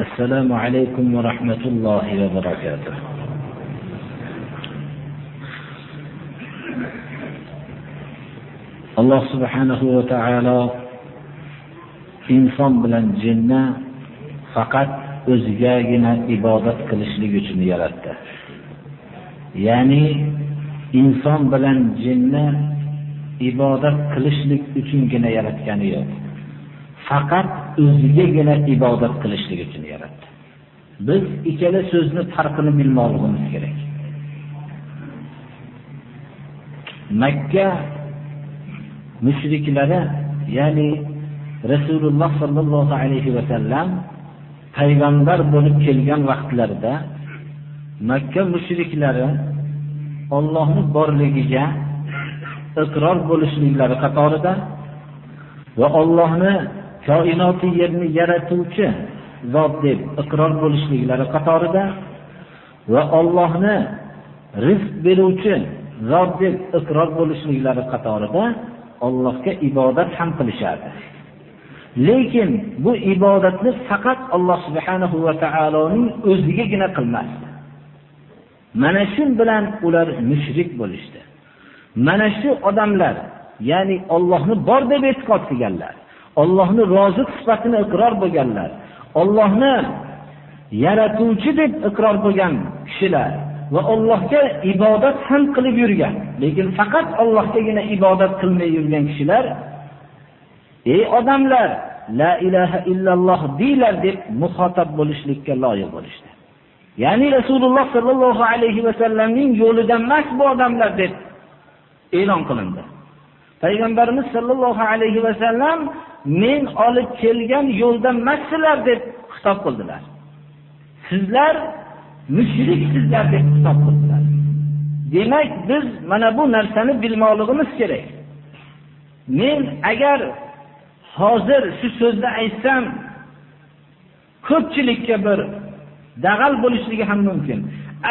السلام عليكم ورحمة الله وبركاته alloh subhanahu va taolo inson bilan jinni faqat o'zigagina ibodat qilishlik uchun yaratdi ya'ni inson bilan jinni ibodat qilishlik uchungina yaratgani yo'q Faqat o'zigagina ibodat qilishlik uchun yaratdi. Biz ikkala so'zni farqini bilmoqligimiz kerak. Makka mushriklari ya'ni rasululloh sollallohu alayhi va sallam payg'ambar bo'lib kelgan vaqtlarida makka mushriklari Allohning borligiga iqror bo'lishliklari qatorida va Allohni koinoti yerni yaratuvchi zot deb iqror bo'lishliklari qatorida va Allohni rizq beruvchi zot deb iqror bo'lishliklari qatorida Allohga ibodat ham qilishardi. Lekin bu ibodatni faqat Alloh subhanahu va taoloning o'zigagina qilmasdi. Mana shu bilan ular mushrik bo'lishdi. Mana shu odamlar, ya'ni Allohni bor deb e'tiqod qilganlar, Allohni roziq sifatini iqror bo'lganlar, Allohni yaratuvchi deb iqror bo'lgan kishilar va Allohga ibodat ham qilib yurgan, lekin faqat Allohgagina ibodat qilmay yurgan kishilar ey odamlar, la ilaha illalloh deylar deb muxotab bo'lishlikka loyiq bo'lishdi. Ya'ni Rasululloh sallallohu alayhi va sallamning yo'lidan emas bu odamlar deb e'lon qilindi. Payg'ambarimiz sallallohu alayhi va sallam men olib kelgan yo'lda emassizlar deb xitob qildilar. Sizlar mushriksizlar deb xitob qildilar. Demak, biz mana bu narsani bilmoqligimiz kerak. Men agar hozir shu so'zni aytsam, ko'pchilikka bir dag'al bo'lishligi ham mumkin.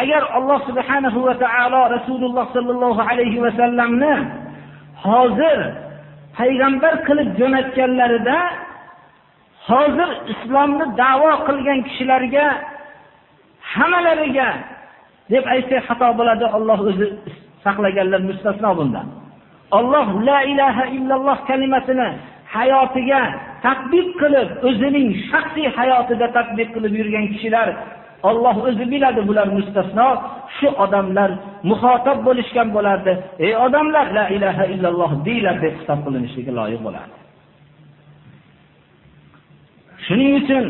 Agar Alloh subhanahu va taolo Rasululloh sallallohu alayhi va sallamni hozir payg'ambar qilib jo'natganlarida hozir islomni da'vo qilgan kishilarga hammalariga deb aytsak xato bo'ladi. Alloh o'zi saqlaganlar mustasno bundan. Alloh la ilaha illalloh kalimasini hayotiga tatbiq qilib, o'zining shaxsiy hayotida tatbiq qilib yurgan kishilar Alloh o'zi biladi bular mustasno. Shu odamlar muxotab bo'lishgan bo'lardi. Ey odamlar, la ilaha illalloh deylar deb hisob qilinishiga loyiq bo'lardi. Shuning uchun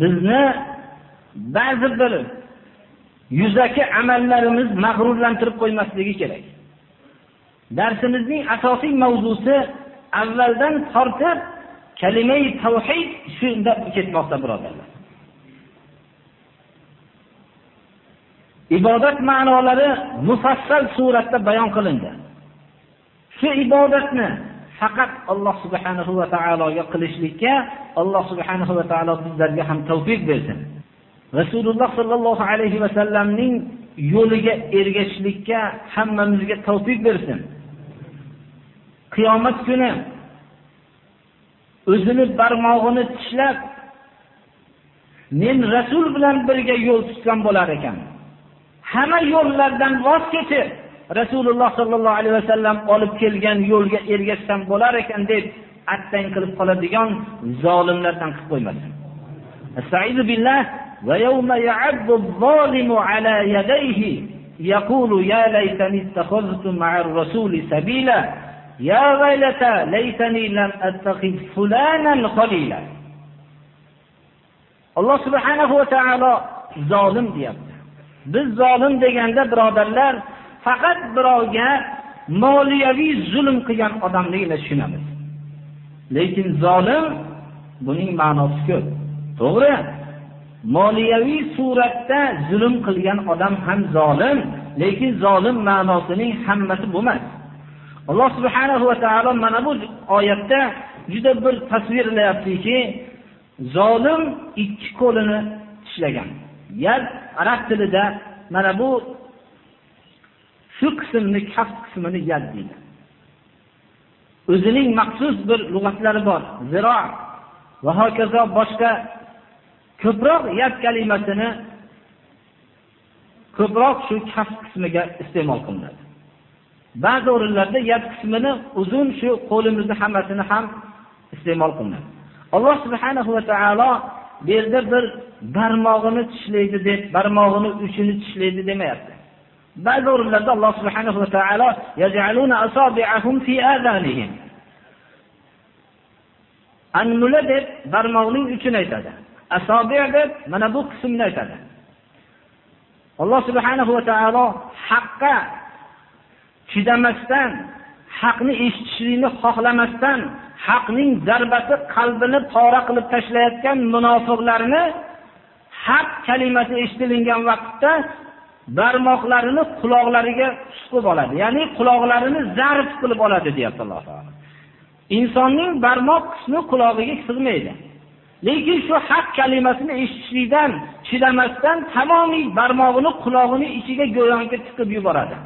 bizni ba'zi bir yuzaki amallarimiz mag'rurlantirib qo'ymasligi kerak. Darsimizning asosiy mavzusi avvaldan tortib kalimai tavhid shunda ketmoqda birodarlar. Ibodat ma'nolari mufassal suratda bayon qilindi. Shu ibodatni faqat Alloh subhanahu va taologa qilishlikka Alloh subhanahu va taolo bizlarga ham tavfiq bersin. Rasululloh sallallohu alayhi va sallamning yo'liga ergashishlikka hammamizga tavfiq bersin. Qiyomat kuni o'zini barmog'ini tishlab men rasul bilan birga yo'l tutgan bo'lar ekan. Hamma yo'llardan voz kechib Rasululloh sallallohu alayhi va sallam olib kelgan yo'lga ergashsam bo'lar ekan deb attang qilib qoladigan zolimlardan qilib qo'ymasin. Astagfiru billah ويوم يعض الظالم على يديه يقول يا ليتني اتخذت مع الرسول سبيلا يا ويلتى ليتني لم اتخذ فلانا خليلا alloh subhanahu va taolo zolim deyapti Biz zolim deganda birodarlar faqat birovga moliyaviy zulm qilgan odamligini tushunamiz. Lekin zolim buning ma'nosi ko'p. To'g'ri moliyaviy suratda zulm qilgan odam ham zolim lekin zolim ma'nosining hammasi bo'lmas alloh subhanahu va taolo mana bu oyatda juda bir tasvirlayaptiki zolim ikki qo'lini tishlagan. Yad arab tilida mana bu shu qismni kaf qismini yad deydi. O'zining maxsus bir lug'atlari bor. Ziro. Va hokazo boshqa ko'proq yad kalimasini ko'proq shu kaf qismiga iste'mol qilinadi. Ba'zi o'rinlarda yad qismini uzun shu qo'limizni hammasini ham iste'mol qilinadi. Alloh subhanahu va taolo bu yerda bir barmog'ini tishlaydi deb barmog'ini uchini tishlaydi demayapti. Ba'zi o'rinlarda alloh subhanahu va taolo anmula deb barmoqning uchini aytadi. Asobi deb mana bu qismni aytadi. Alloh subhanahu va taolo haqqa chidamasdan haqni eshitishlikni xohlamasdan haqning zarbasi qalbini pora qilib tashlayotgan munofiqlarni haq kalimasi eshitilingan vaqtda barmoqlarini quloqlariga suqib oladi. Ya'ni quloqlarini zarb qilib oladi deyapti alloh taolo. Insonning barmoq qismi qulog'iga sig'maydi lekin shu haq kalimasini eshitishlikdan chidamasdan tamomiy barmog'ini qulog'ini ichiga go'yoki tiqib yuboradi.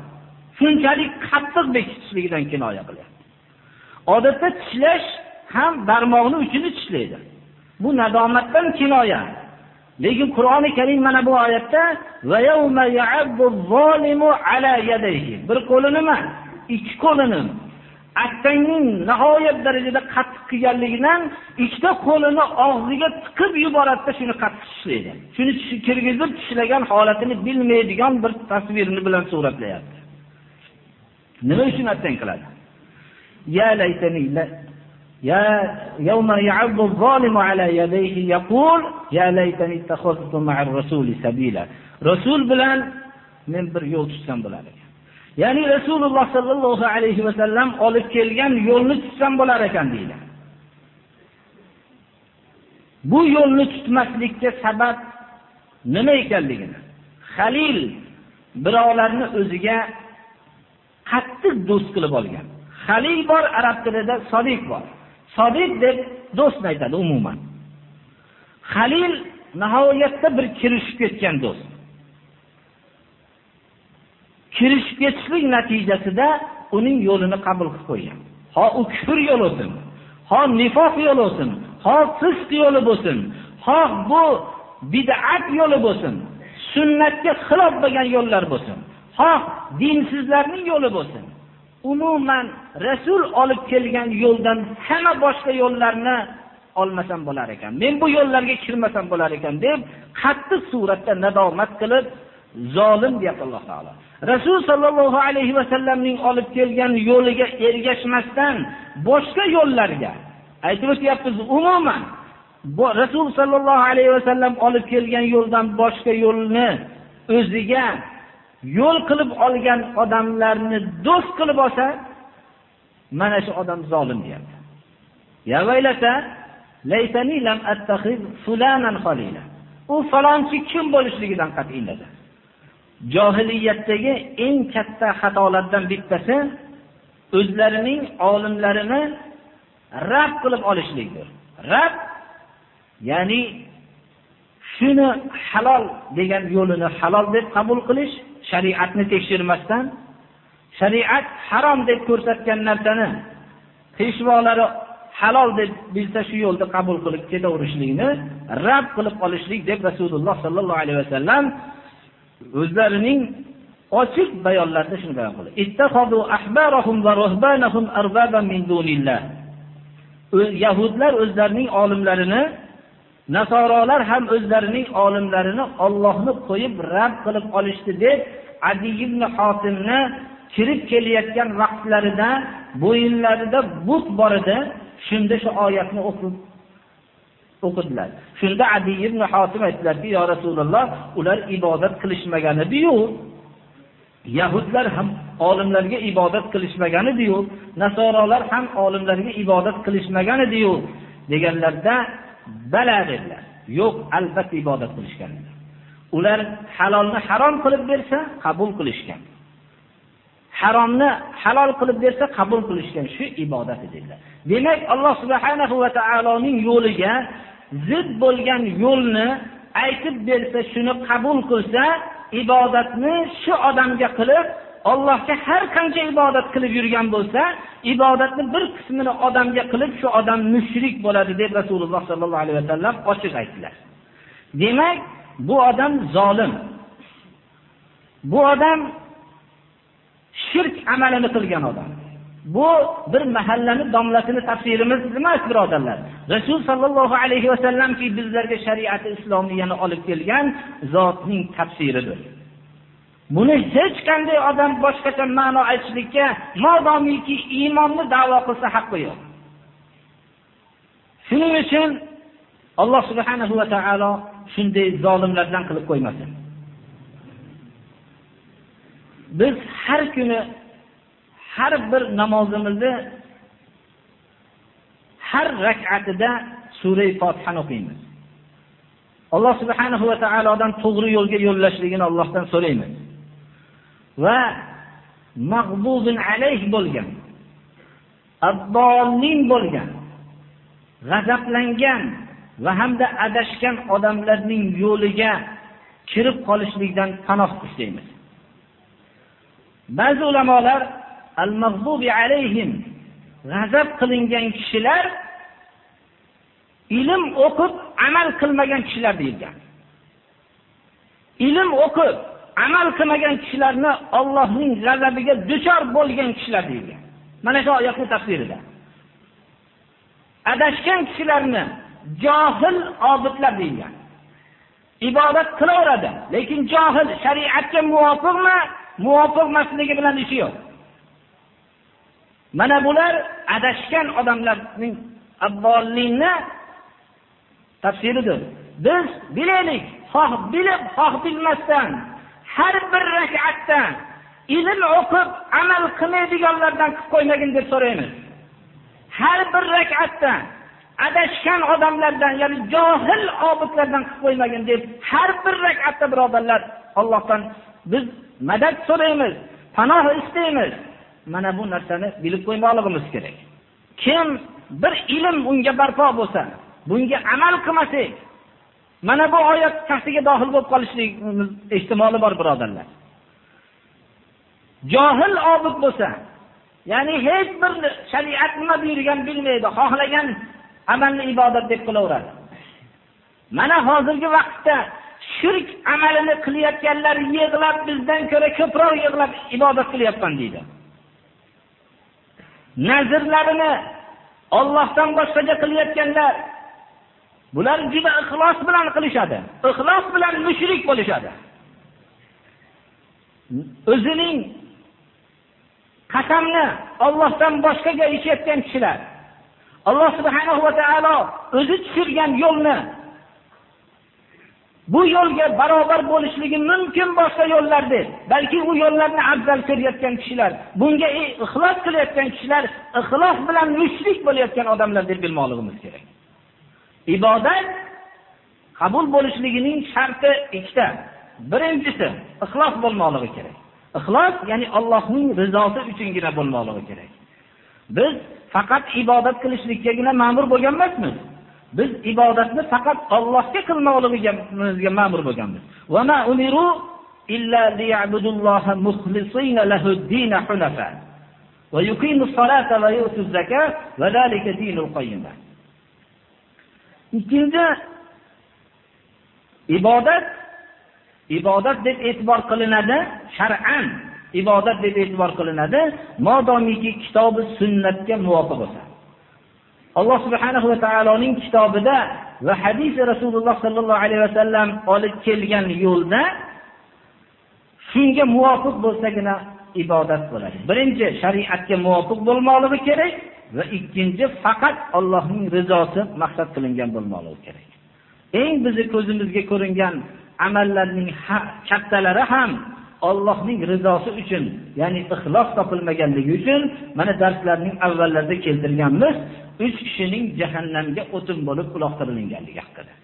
Shunchalik qattiq bekitishligidan kinoya qilyapti odatda tishlash ham barmoqni uchini tishlaydi. Bu nadomatdan kinoya. Lekin qur'oni karim mana bu oyatda bir qo'lini emas ikki qo'lini. Attangning nihoyat darajada qattiq qilganligidan ikkita qo'lini og'ziga tiqib yuboradida shuni qattiq tishlaydi. Shuni kirgizib tishlagan holatini bilmaydigan bir tasvirni bilan suratlayapti. Nima uchun attang qiladi? يا يوم يعض الظالم على يديه يقول يا ليتني اتخذت مع الرسول سبيلا رسول bilan men bir yo'l tutsam bo'lar ekan ya'ni rasululloh sollallohu alayhi vasallam olib kelgan yo'lni tutsam bo'lar ekan deydi bu yo'lni tutmaslikka sabab nima ekanligini halil birovlarni o'ziga qattiq do'st qilib olgan Halil bor arab tilida sodiq bor. Sodiq deb do'stni aytadi umuman. Xalil nihoyatda bir kirishib ketgan do'st. Kirishib ketishlik natijasida uning yo'lini qabul qilib qo'ygan. Ho u kufr yo'li bo'lsin ho nifoq yo'li bo'lsin ho fisq yo'li bo'lsin ho bu bid'at yo'li bo'lsin sunnatga xilof bo'lgan yo'llar bo'lsin ho dinsizlarning yo'li bo'lsin. Umuman rasul olib kelgan yo'ldan hamma boshqa yo'llarni olmasam bo'lar ekan. Men bu yo'llarga kirmasam bo'lar ekan deb qattiq suratda nadomat qilib zolim deyapti alloh taolo. Rasul sollallohu alayhi vasallamning olib kelgan yo'liga ergashmasdan boshqa yo'llarga aytib o'tyapmiz umuman rasul sollallohu alayhi vasallam olib kelgan yo'ldan boshqa yo'lni o'ziga yo'l qilib olgan odamlarni do'st qilib olsa mana shu odam zolim deyapti. U falonchi kim bo'lishligidan qat'iy nazar johiliyatdagi eng katta xatolardan bittasi o'zlarining olimlarini rad qilib olishlikdir. Rad ya'ni shuni halol degan yo'lini halol deb qabul qilish shariatni tekshirmasdan shariat harom deb ko'rsatgan narsani peshvolari halol deb bilsa shu yo'lda qabul qilib ketaverishlikni rad qilib olishlik deb rasululloh sollallohu alayhi vasallam o'zlarining ochiq bayonlarida shuni bayon qildi. Yahudlar o'zlarining olimlarini nasorolar ham o'zlarining olimlarini ollohni qo'yib rad qilib olishdi deb adi ibn hotimni kirib kelayotgan vaqtlarida bo'yinlarida but bor edi. Shunda shu oyatni o'qib o'qidilar. Shunda adi ibn hotim aytdilarki yo rasululloh ular ibodat qilishmagan ediyu yahudlar ham olimlarga ibodat qilishmagan ediyu nasorolar ham olimlarga ibodat qilishmagan ediyu deganlarda bala dedilar. Yo'q albatta ibodat qilishgan ular halolni harom qilib bersa qabul qilishgan. Haromni halol qilib bersa qabul qilishgan. Shu ibodat dedilar demak alloh subhanahu va taoloning yo'liga zid bo'lgan yo'lni aytib bersa shuni qabul qilsa ibodatni shu odamga qilib Allohga har qancha ibodat qilib yurgan bo'lsa, ibodatni bir qismini odamga qilib, shu odam mushrik bo'ladi deb Rasululloh sollallohu alayhi vasallam ochiq aytdilar. Demak, bu odam zolim. Bu odam shirk amalini qilgan odam. Bu bir mahallani domlasini tafsirimiz emas, birodarlar. Rasul sallallohu alayhi vasallamki bizlarga shariati islomiyani olib kelgan zotning tafsiridir. Buni hech qanday odam boshqacha ma'no aytishlikka modomiki iymonni da'vo qilsa haqqi yo'q. Shuning uchun Alloh subhanahu va taolo shunday zolimlardan qilib qo'ymasin. Biz har kuni har bir namozimizni har rak'atida sura Fotihani o'qiymiz. Alloh subhanahu va taolodan to'g'ri yo'lga yo'llashligini Allohdan so'raymiz. va mag'bubun alayh bo'lgan addolin bo'lgan g'azablangan va hamda adashgan odamlarning yo'liga kirib qolishlikdan panoh istaymiz ba'zi ulamolar al-maghdubi alayhim g'azab qilingan kishilar ilm o'qib amal qilmagan kishilar deyilgan ilm o'qib amal qilmagan kishilarni Allohning g'azabiga duchor bo'lgan kishilar deyilgan. Mana shu oyatning tafsirida. Adashgan kishilarni johil obidlar deyilgan. Ibodat qilaveradi, lekin johil shariatga muvofiqmi, muvofiq emasligi bilan ishi yo'q. Mana bular adashgan odamlarning abbollikni tafsiridir. Biz bilaylik, xoh bilib, xoh bilmasdan har bir rak'atda ilm o'qib amal qilmaydiganlardan qilib qo'ymagin deb so'raymiz har bir rak'atda adashgan odamlardan ya'ni johil obidlardan qilib qo'ymagin deb har bir rak'atda birodarlar Allohdan biz madad so'raymiz panoh istaymiz mana bu narsani bilib qo'ymoqligimiz kerak kim bir ilm unga barpo bo'lsa bunga amal qilmasak Mana bu oyat tahtiga dohil bo'lib qolishligimiz ehtimoli bor birodarlar. Johil obid bo'lsa, ya'ni hech bir shariat nima buyurgan bilmaydi, xohlagan amalni ibodat deb qilaveradi. Mana hozirgi vaqtda shirk amalini qilayotganlar yig'lab bizdan ko'ra ko'proq yig'lab ibodat qilyapman deydi. Nazrlarini Allohdan boshqacha qilayotganlar Bular juda ixlos bilan qilishadi. Ixlos bilan mushrik bo'lishadi. O'zining qasamni Allohdan boshqaga ichayotgan kishilar. Alloh subhanahu va taolo o'zi tushirgan yo'lni bu yo'lga barobar bo'lishligi mumkin boshqa yo'llar deb balki u yo'llarni afzal ko'rayotgan kishilar bunga ixlos qilayotgan kishilar ixlos bilan mushrik bo'layotgan odamlar deb bilmoqligimiz kerak Ibodat qabul bo'lishligining sharti ikkita. Birinchisi ixlos bo'lmoqligi kerak. Ixlos ya'ni Allohning rizosi uchungina bo'lmoqligi kerak. Biz faqat ibodat qilishlikkagina ma'mur bo'lgan emasmiz. Biz ibodatni faqat Allohga qilmoqligimizga ma'mur bo'lganmiz. Va ma umiru illa liya'budulloha mukhlisina lahud-din hunafa va yuqimus solata va yutuz zakat va zalika dinul qayyimah. Ikkinchi ibodat ibodat deb e'tibor qilinadi shar'an ibodat deb e'tibor qilinadi modomiki kitobi sunnatga muvofiq bo'lsa alloh subhanahu va taoloning kitobida va hadis rasululloh sollallohu alayhi va sallam olib kelgan yo'lda shunga muvofiq bo'lsagina ibodat bo'ladi birinchi shariatga muvofiq bo'lmoqligi kerak va ikkinchi faqat Allohning rizosi maqsad qilingan bo'lmoqligi kerak. Eng bizni ko'zimizga ko'ringan amallarning kattalari ham Allohning rizosi uchun, ya'ni ixlos topilmaganligi uchun mana darslarning avvallarida keltirganmiz, 3 kishining jahannamga o'tin bo'lib uloqtirilganligi haqida.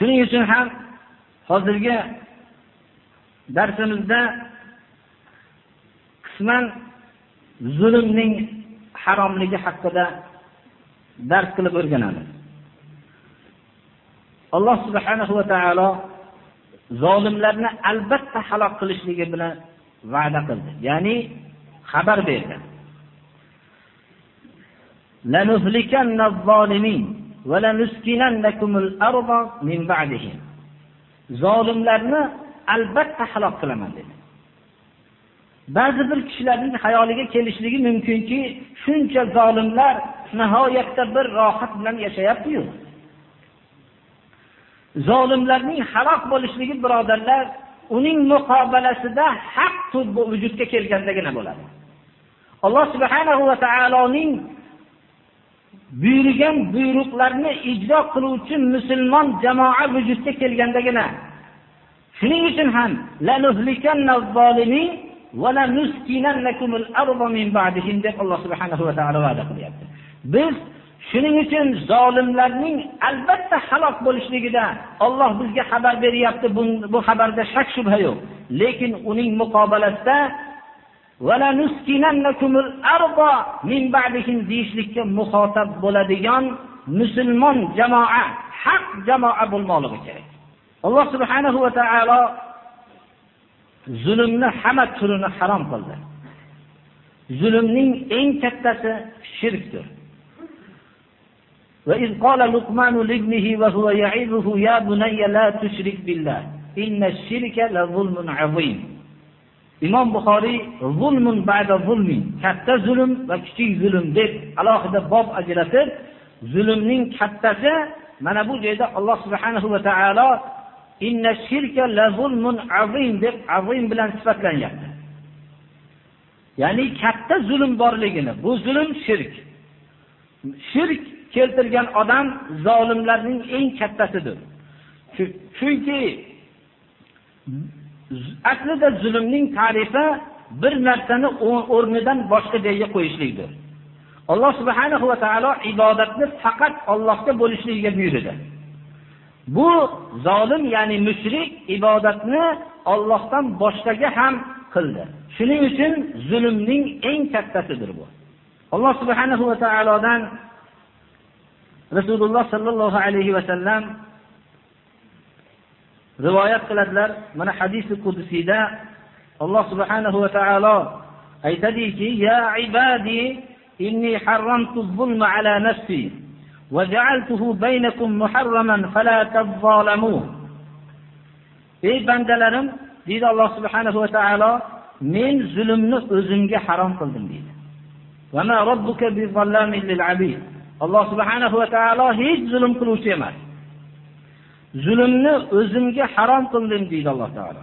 shuning uchun ham hozirgi darsimizda qisman zulmning haromligi haqida dars qilib o'rganamiz alloh subhanahu va taolo zolimlarni albatta halok qilishligi bilan va'da qildi. Ya'ni xabar berdi zolimlarni albatta halok qilaman dedi. Ba'zi bir kishilarning xayoliga kelishligi mumkinki shuncha zolimlar nihoyatda bir rohat bilan yashayaptiyu. Zolimlarning halok bo'lishligi birodarlar uning muqobalasida haq vujudga kelgandagina bo'ladi. Alloh subhanahu va taoloning buyurgan buyruqlarni ijro qiluvchi musulmon jamoa vujudga kelgandagina shuning uchun ham deb alloh subhanahu va taolo va'da qilyapti. Biz shuning uchun zolimlarning albatta halok bo'lishligida Alloh bizga xabar beryapti bu, bu xabarda shak shubha yo'q. Lekin uning muqobalasida deyishlikka muxotab bo'ladigan musulmon jamoa haq jamoa bo'lmoqligi kerak. Alloh subhanahu va taolo zulmni hamma turini harom qildi. Zulmning eng kattasi shirkdir. وإذ قال لقمان لابنه وهو يعظه يا بني لا تشرك بالله إن الشرك لظلم عظيم imom buxoriy zulmun ba'da zulmin katta zulm va kichik zulm deb alohida bob ajratib zulmning kattasi mana bu joyda alloh subhanahu va taolo inna shirka la zulmun azim deb azim bilan sifatlanyapti ya'ni katta zulm borligini bu zulm shirk shirk keltirgan odam zolimlarning eng kattasidir. Chunki aslida zulmning tarifi bir narsani o'rnidan boshqa joyga qo'yishlikdir. Alloh subhanahu va taolo ibodatni faqat Allohga bo'lishligiga buyurdi. Bu zolim ya'ni mushrik ibodatni Allohdan boshqaga ham qildi. Shuning uchun zulmning eng kattasidir bu. Alloh subhanahu va taolodan rasululloh sollallohu alayhi vasallam rivoyat qiladilar mana hadisi qudusiyda alloh subhanahu va taolo aytadiki ya ibadi inni harramtu zulma ala nafsi وجعلته بينكم محرما فلا تظالموا ey bandalarim deydi alloh subhanahu va taolo men zulmni o'zimga harom qildim deydi alloh subhanahu va taolo hech zulm qiluvchi emas zulmni o'zimga harom qildim deydi alloh taolo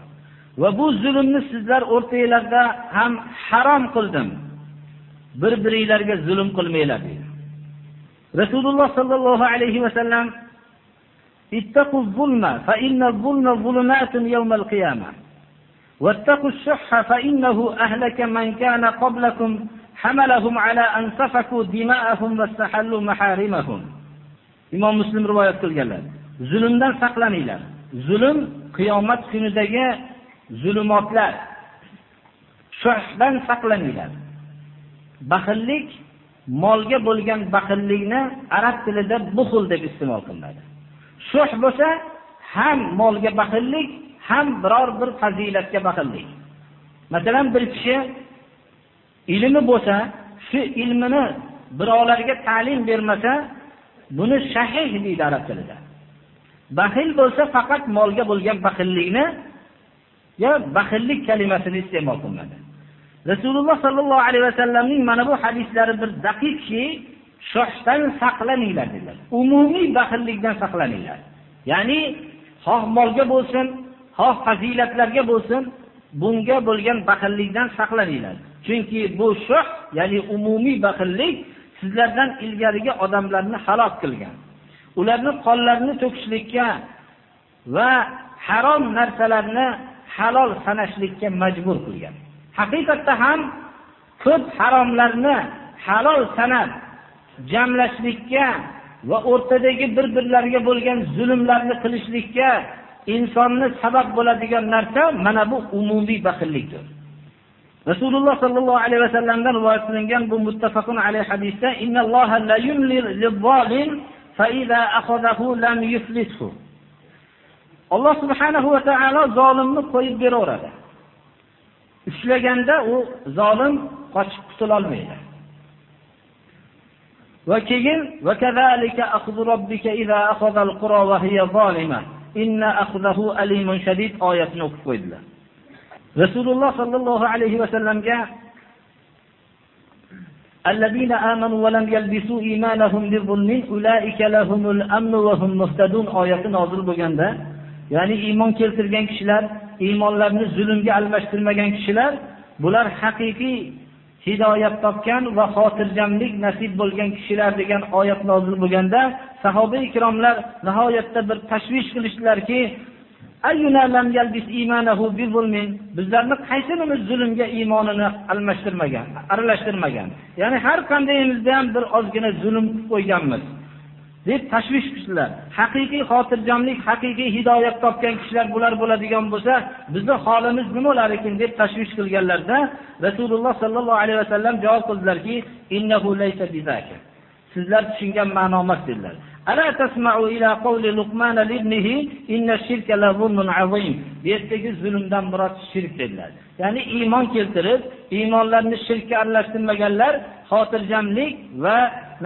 va bu zulmni sizlar o'rtanglarda ham harom qildim bir biringlarga zulm qilmanglar deydi rasululloh sollallohu alayhi vasallam اتقوا الظلم فإن الظلم ظلمات يوم القيامة واتقوا الشح فإنه أهلك من كان قبلكم حملهم على أن سفكوا دماءهم واستحلوا محارمهم imom muslim rivoyat qilganlar zulmdan saqlaninglar zulm qiyomat kunidagi zulumotlar shohdan saqlaninglar baxillik molga bo'lgan baxillikni arab tilida buxul deb iste'mol qilinadi shoh bo'lsa ham molga baxillik ham biror bir fazilatga baxillik masalan bir kishi ilmi bo'lsa shu ilmini birovlarga ta'lim bermasa buni shahih deydi arab tilida. Baxil bo'lsa faqat molga bo'lgan baxillikni yo baxillik kalimasini iste'mol qilmadi. Rasululloh sollallohu alayhi vasallamning mana bu hadislari bir daqiqki shohdan saqlaninglar dedilar. Umumiy baxillikdan saqlaninglar. Ya'ni xoh molga bo'lsin xoh fazilatlarga bo'lsin bunga bo'lgan baxillikdan saqlaninglar. Chunki bu shoh ya'ni umumiy baxillik sizlardan ilgarigi odamlarni halok qilgan. Ularni qonlarini to'kishlikka va harom narsalarni halol sanashlikka majbur qilgan. Haqiqatda ham ko'p haromlarni halol sanab jamlashlikka va o'rtadagi bir birlariga bo'lgan zulmlarni qilishlikka insonni sabab bo'ladigan narsa mana bu umumiy baxillikdir. Rasululloh sollallohu alayhi vasallamdan rivoyat qilingan bu muttafaqun alayhi hadisda innalloha la yumli fa idza akhadahu lam yuflishu alloh subhanahu va taolo zolimni qo'yib beraveradi. Ushlaganda u zolim qochib qutulolmaydi. Va keyin oyatini o'qib qo'ydilar. rasululloh sollallohu alayhi vasallamga الذين آمنوا ولم يلبسوا إيمانهم بظلم أولئك لهم الأمن وهم مهتدون oyati nozil bo'lganda ya'ni iymon keltirgan kishilar iymonlarini zulmga almashtirmagan kishilar bular haqiqiy hidoyat topgan va xotirjamlik nasib bo'lgan kishilar degan oyat nozil bo'lganda sahoba ikromlar nihoyatda bir tashvish qilishdilarki bizlarni qaysimiz zulmga iymonini almashtirmagan aralashtirmagan. Ya'ni har qandayimizda ham bir ozgina zulm qilib qo'yganmiz. Deb tashvish kishilar haqiqiy xotirjamlik haqiqiy hidoyat topgan kishilar bular bo'ladigan bo'lsa bizni holimiz nima bo'lar ekan deb tashvish qilganlarda rasululloh sollallohu alayhi vasallam javob qildilarki sizlar tushungan ma'no emas dedilar. ألا تسمعوا إلى قول لقمان لابنه إن الشرك لظلم عظيم bu yerdagi zulmdan murod shirk dedilar ya'ni iymon keltirib iymonlarini shirkka aralashtirmaganlar xotirjamlik va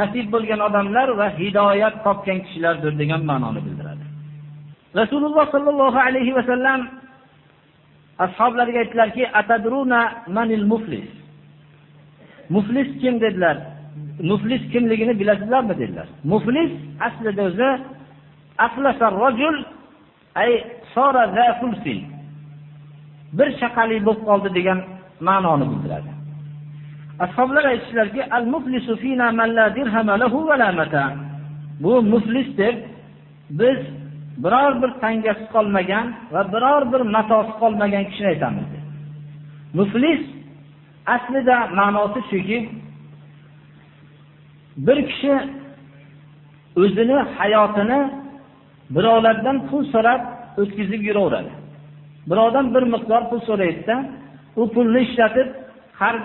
nasib bo'lgan odamlar va hidoyat topgan kishilardir degan ma'noni bildiradi rasululloh sollallohu alayhi vasallam ashoblariga aytdilarki atadruna manil muflis muflis kim dedilar Muflis kimligini bilasizlarmi dedilar. Muflis aslida o'zi rajul ay sora bir shaqali bo'lib qoldi degan ma'noni bildiradi. Ashoblar aytishlarki al muflisu fina man la dirhama lahu va la mata. Bu muflis deb biz biror bir tangasi qolmagan va biror bir matosi qolmagan kishini aytamiz muflis aslida ma'nosi shuki bir kishi o'zini hayotini birovlardan pul so'rab o'tkazib yuraveradi. Birovdan bir miqdor pul so'raydida u pulni ishlatib har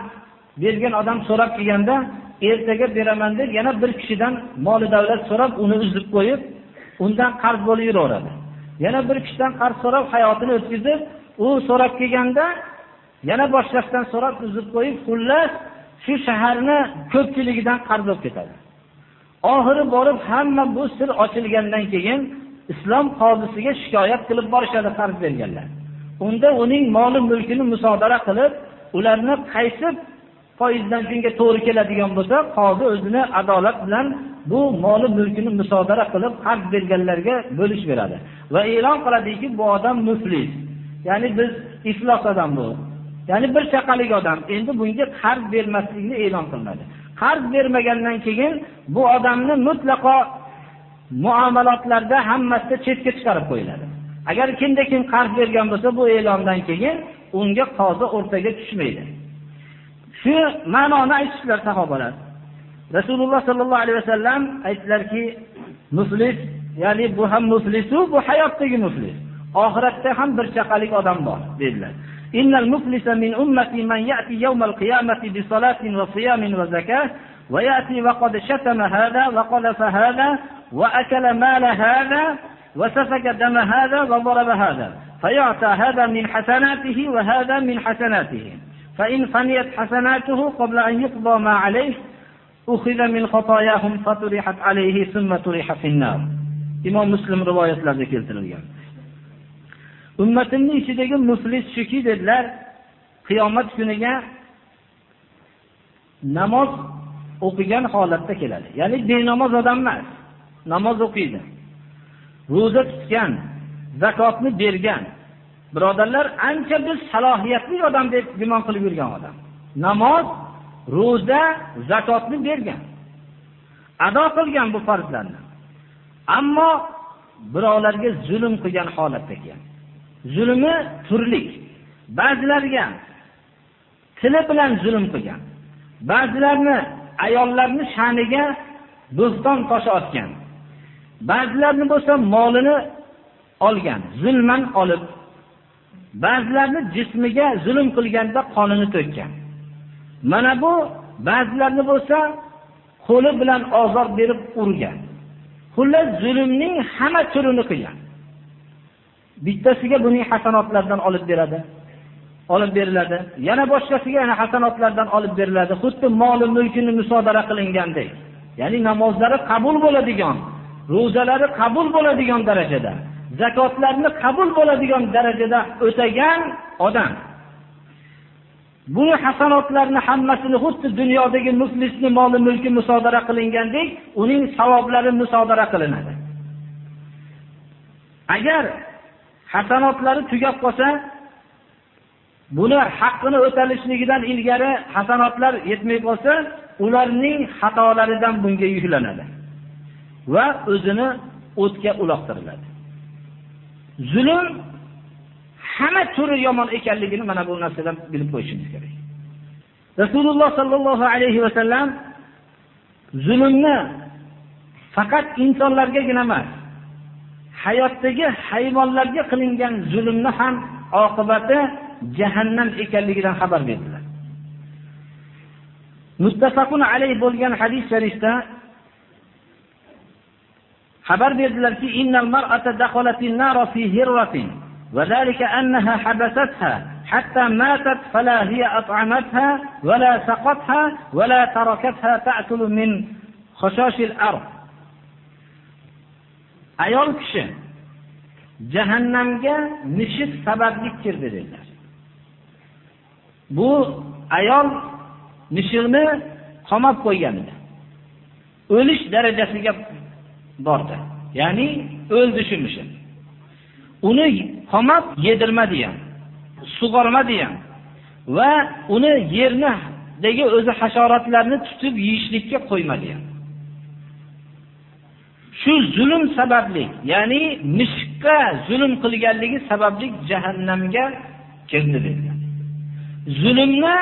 bergan odam so'rab kelganda ertaga beraman deb yana bir kishidan moli davlat so'rab uni uzib qo'yib undan qarz bo'lib yuraveradi. Yana bir kishidan qarz so'rab hayotini o'tkazib u so'rab kelganda yana boshqasidan so'rab uzib qo'yib xullas shu shaharni ko'pchiligidan qarz bo'lib ketadi. Oxiri borib hamma bu sir ochilgandan keyin islom qozisiga shikoyat qilib borishadi qarz berganlar. Unda uning moli mulkini musodara qilib ularni qaysi foizdan shunga to'g'ri keladigan bo'lsa qozi o'zini adolat bilan bu moli mulkini musodara qilib qarz berganlarga bo'lish beradi. Va e'lon qiladiki bu odam muflis. Ya'ni biz iflos odam bu ya'ni bir chaqalik odam endi bunga qarz bermaslikni e'lon qilinadi qarz bermagandan keyin bu odamni mutlaqo muomalotlarda hammasida chetga chiqarib qo'yiladi. Agar kimda kim qarz bergan bo'lsa bu e'londan keyin unga qozi o'rtaga tushmaydi. Shu ma'noni aytishlar sahobalar. Rasululloh sallallohu alayhi vasallam aytdilarki muflis ya'ni bu ham muflisu bu hayotdagi muflis. Oxiratda ham bir chaqalik odam bor dedilar. إن المفلس من أمتي من يأتي يوم القيامة بصلاة وصيام وزكاة ويأتي وقد شتم هذا وقذف هذا وأكل مال هذا وسفك دم هذا وضرب هذا. فيعطى هذا من حسناته وهذا من حسناته. فإن فنيت حسناته قبل أن يقضى ما عليه أخذ من خطاياهم فطرحت عليه ثم طرح في النار. imom muslim rivoyatlarida keltirilgan Ummatimning ichidagi muflis shuki dedilar qiyomat kuniga namoz o'qigan holatda keladi. Ya'ni benamoz odam emas namoz o'qiydi. Ro'za tutgan zakotni bergan. Birodarlar ancha biz salohiyatli odam deb gumon qilib yurgan odam. Namoz ro'za zakotni bergan. Ado qilgan bu farzlarni ammo birovlarga zulm qilgan holatda kelgan zulmi turli. Ba'zilarga tili bilan zulm qilgan. Ba'zilarni ayollarni sha'niga bo'ston toshi otgan. Ba'zilarni bo'lsa molini olgan zulman olib. Ba'zilarni jismiga zulm qilganda qonini to'kkan mana bu ba'zilarni bo'lsa qo'li bilan ozor berib urgan. Xullas zulmning hamma turini qilgan. Bittasiga buning hasanotlaridan olib beradi. Olib beriladi. Yana boshqasiga yana hasanotlardan olib beriladi. Xuddi moli mulkini musodara qilingandek. Ya'ni namozlari qabul bo'ladigan ro'zalari qabul bo'ladigan darajada zakotlarni qabul bo'ladigan darajada o'tagan odam. Bu hasanotlarni hammasini xuddi dunyodagi muflisni moli mulki musodara qilingandek uning savoblari musodara qilinadi. Agar hasanotlari tugab qolsa buni haqqini o'talishligidan ilgari hasanotlar yetmay qolsa ularning xatolaridan bunga yuklanadi va o'zini o'tga uloqtiriladi zulm hamma turi yomon ekanligini mana bu narsadan bilib qo'yishimiz kerak. Rasululloh sollallohu alayhi vasallam zulmni faqat insonlargagina emas hayotdagi hayvonlarga qilingan zulmni ham oqibati jahannam ekanligidan xabar berdilar muttafaqun alayh bo'lgan hadis sharifda xabar berdilarki وذلك أنها حبستها حتى ماتت فلا هي أطعمتها ولا سقتها ولا تركتها تأكل من خشاش الأرض ayol kishi jahannamga nishiz sababli kirdi dedilar. Bu ayol nishiqni qamab qo'ygan edi o'lish darajasiga bordi. Ya'ni o'ldi shu mushuk uni qamab yedirmadi ham sug'ormadi ham va uni yernidagi o'zi hasharotlarni tutib yeyishlikka qo'ymadi ham shu zulm sababli ya'ni mushukqa zulm qilganligi sababli jahannamga kirdi dedilar. Zulmni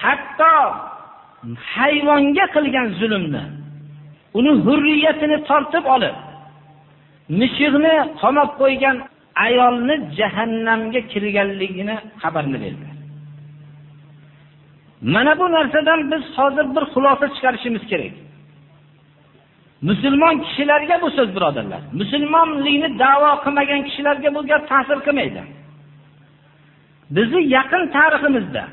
hatto hayvonga qilgan zulmni uni hurriyatini tortib olib mishiqni qamab qo'ygan ayolni jahannamga kirganligini xabarini berdi. Mana bu narsadan biz hozir bir xulosa chiqarishimiz kerak. Musulmon kishilarga bu so'z birodarlar. Musulmonlikni davo qilmagan kishilarga bu gap ta'sir qilmaydi. Bizni yaqin tariximizda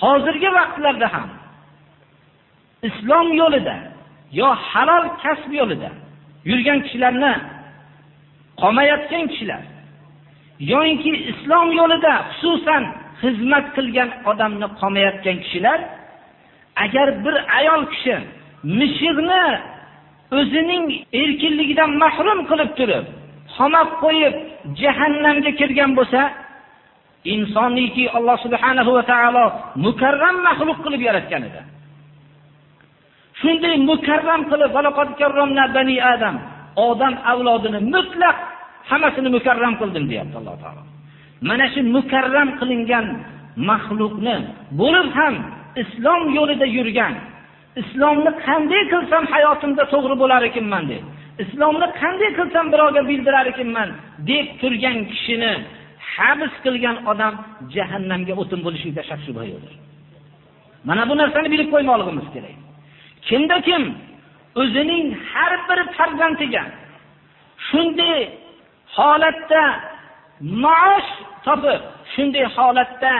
hozirgi vaqtlarda ham islom yo'lida yo halol kasb yo'lida yurgan kishilarni qolmayotgan kishilar yoki islom yo'lida xususan xizmat qilgan odamni qolmayotgan kishilar agar bir ayol kishi mishiqni o'zining erkinligidan mahrum qilib turib qamab qo'yib jahannamga kirgan bo'lsa insonniki alloh subhanahu va taolo mukarram maxluq qilib yaratgan edi. Shunday mukarram qilib bani adam odam avlodini mutlaq hammasini mukarram qildim deyapti alloh taolo. Mana shu mukarram qilingan maxluqni bo'lib ham islom yo'lida yurgan islomni qanday qilsam hayotimda to'g'ri bo'lar ekanman deb islomni qanday qilsam birovga bildirar ekanman deb turgan kishini habs qilgan odam jahannamga o'tin bo'lishlikda shak shubha yo'qdir mana bu narsani bilib qo'ymoqligimiz kerak. Kimda kim o'zining har bir farzandiga shunday holatda maosh topib shunday holatda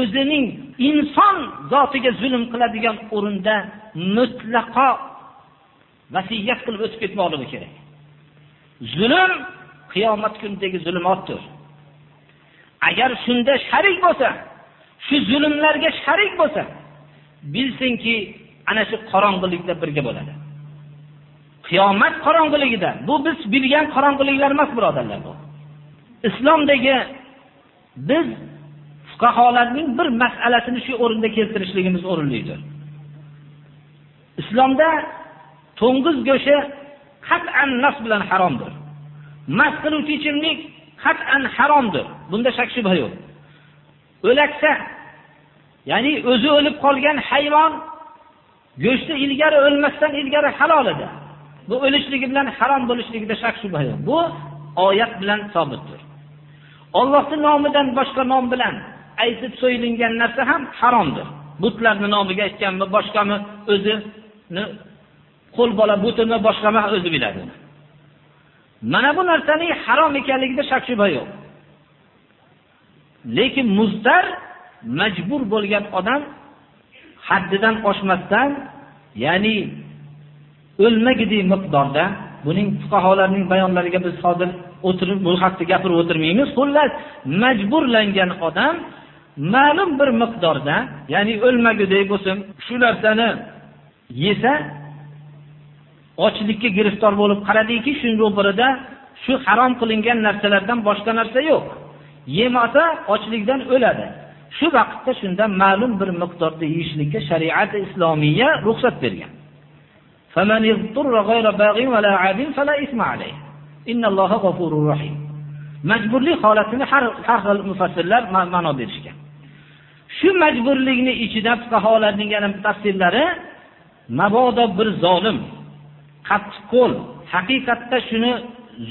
o'zining inson zotiga zulm qiladigan o'rinda mutlaqo vasiyat qilib o'tib ketmoqligi kerak. Zulm qiyomat kunidagi zulmotdir. Agar shunda sharik bo'lsa shu zulmlarga sharik bo'lsa bilsinki ana shu qorong'ilikda birga bo'ladi. Qiyomat qorong'iligida bu biz bilgan qorong'iliklar emas birodarlar bu. Islomdagi biz fuqarolarning bir masalasini shu o'rinda keltirishligimiz o'rinlidir. Islomda to'ng'iz go'shti qat'an nas bilan haromdir mast qiluvchi ichimlik qat'an haromdir bunda shak shubha yo'q o'laksa ya'ni o'zi o'lib qolgan hayvon go'shti ilgari o'lmasdan ilgari halol edi Bu o'lishligi bilan harom bo'lishligida shak shubha yo'q. Bu oyat bilan sabitdir. Allohning nomidan boshqa nom bilan aytib so'yilingan narsa ham haromdir. Butlarning nomiga aytganmi, boshqami o'zi qo'l bola butini boshqami o'zi biladi. Mana bu narsaning harom ekanligida shak shubha yo'q. Lekin muztar majbur bo'lgan odam haddidan oshmasdan, ya'ni o'lmagidek miqdorda buning fuqarolarning bayonlariga biz hozir o'tirib bu haqda gapirib o'tirmaymiz. Xullas, majburlangan odam ma'lum bir miqdorda, ya'ni o'lmagudek bo'lsin, shu narsani yesa ochlikka giriftor bo'lib qaradiki shu ro'parada shu harom qilingan narsalardan boshqa narsa yo'q. Yemasa ochlikdan o'ladi. Shu vaqtda shunda ma'lum bir miqdorda yeyishlikka shariat islomiya ruxsat bergan. Majburlik holatini har har xil mufassirlar ma'no berishgan. Shu majburlikni ichida fuqarolarning yana tafsirlari mabodo bir zolim qattiq qo'l haqiqatda shuni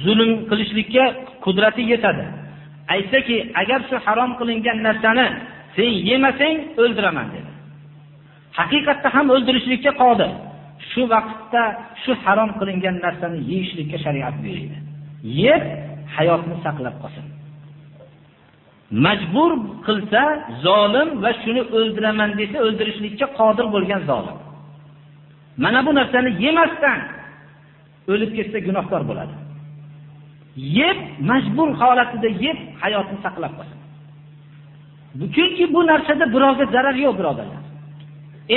zulm qilishlikka qudrati yetadi. aytsaki agar shu harom qilingan narsani sen yemasang o'ldiraman dedi. Haqiqatda ham o'ldirishlikka qodir. shu vaqtda shu harom qilingan narsani yeyishlikka shariat buyurdi. Yeb hayotni saqlab qolsin. Majbur qilsa zolim va shuni o'ldiraman desa o'ldirishlikka qodir bo'lgan zolim. Mana bu narsani yemasdan o'lib ketsa gunohkor bo'ladi. Yeb majbur holatida yeb hayotni saqlab qolsin. Chunki bu narsada birovga zarar yo'q, birodarlar.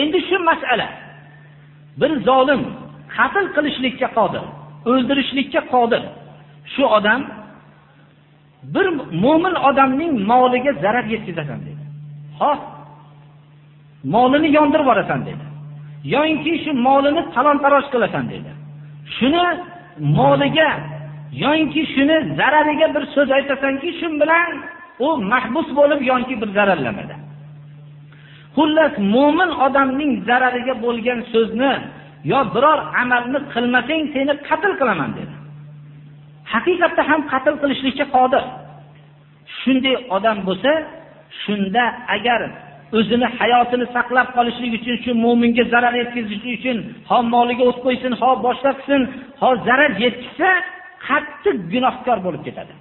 Endi shu masala bir zolim qatl qilishlikka qodir, o'ldirishlikka qodir. Shu odam bir mo'min odamning moliga zarar yetkazasan dedi. Xo'p, molini yondirib yuborasan dedi. Yoinki shu molini talon-taroj qilasan dedi. Shuni moliga yoinki shuni zarariga bir so'z aytasanki, shu bilan u mahbus bo'lib yoki bir zararlanadi. Xullas mo'min odamning zarariga bo'lgan so'zni yo biror amalni qilmasang seni qatl qilaman dedi. Haqiqatda ham qatl qilishlikka qodir. Shunday odam bo'lsa, shunda agar o'zini hayotini saqlab qolishlik uchun shu mo'minga zarar yetkazish uchun ho moliga o't qo'ysin, ho boshqa qilsin, ho zarar yetkazsa, qattiq gunohkor bo'lib ketadi.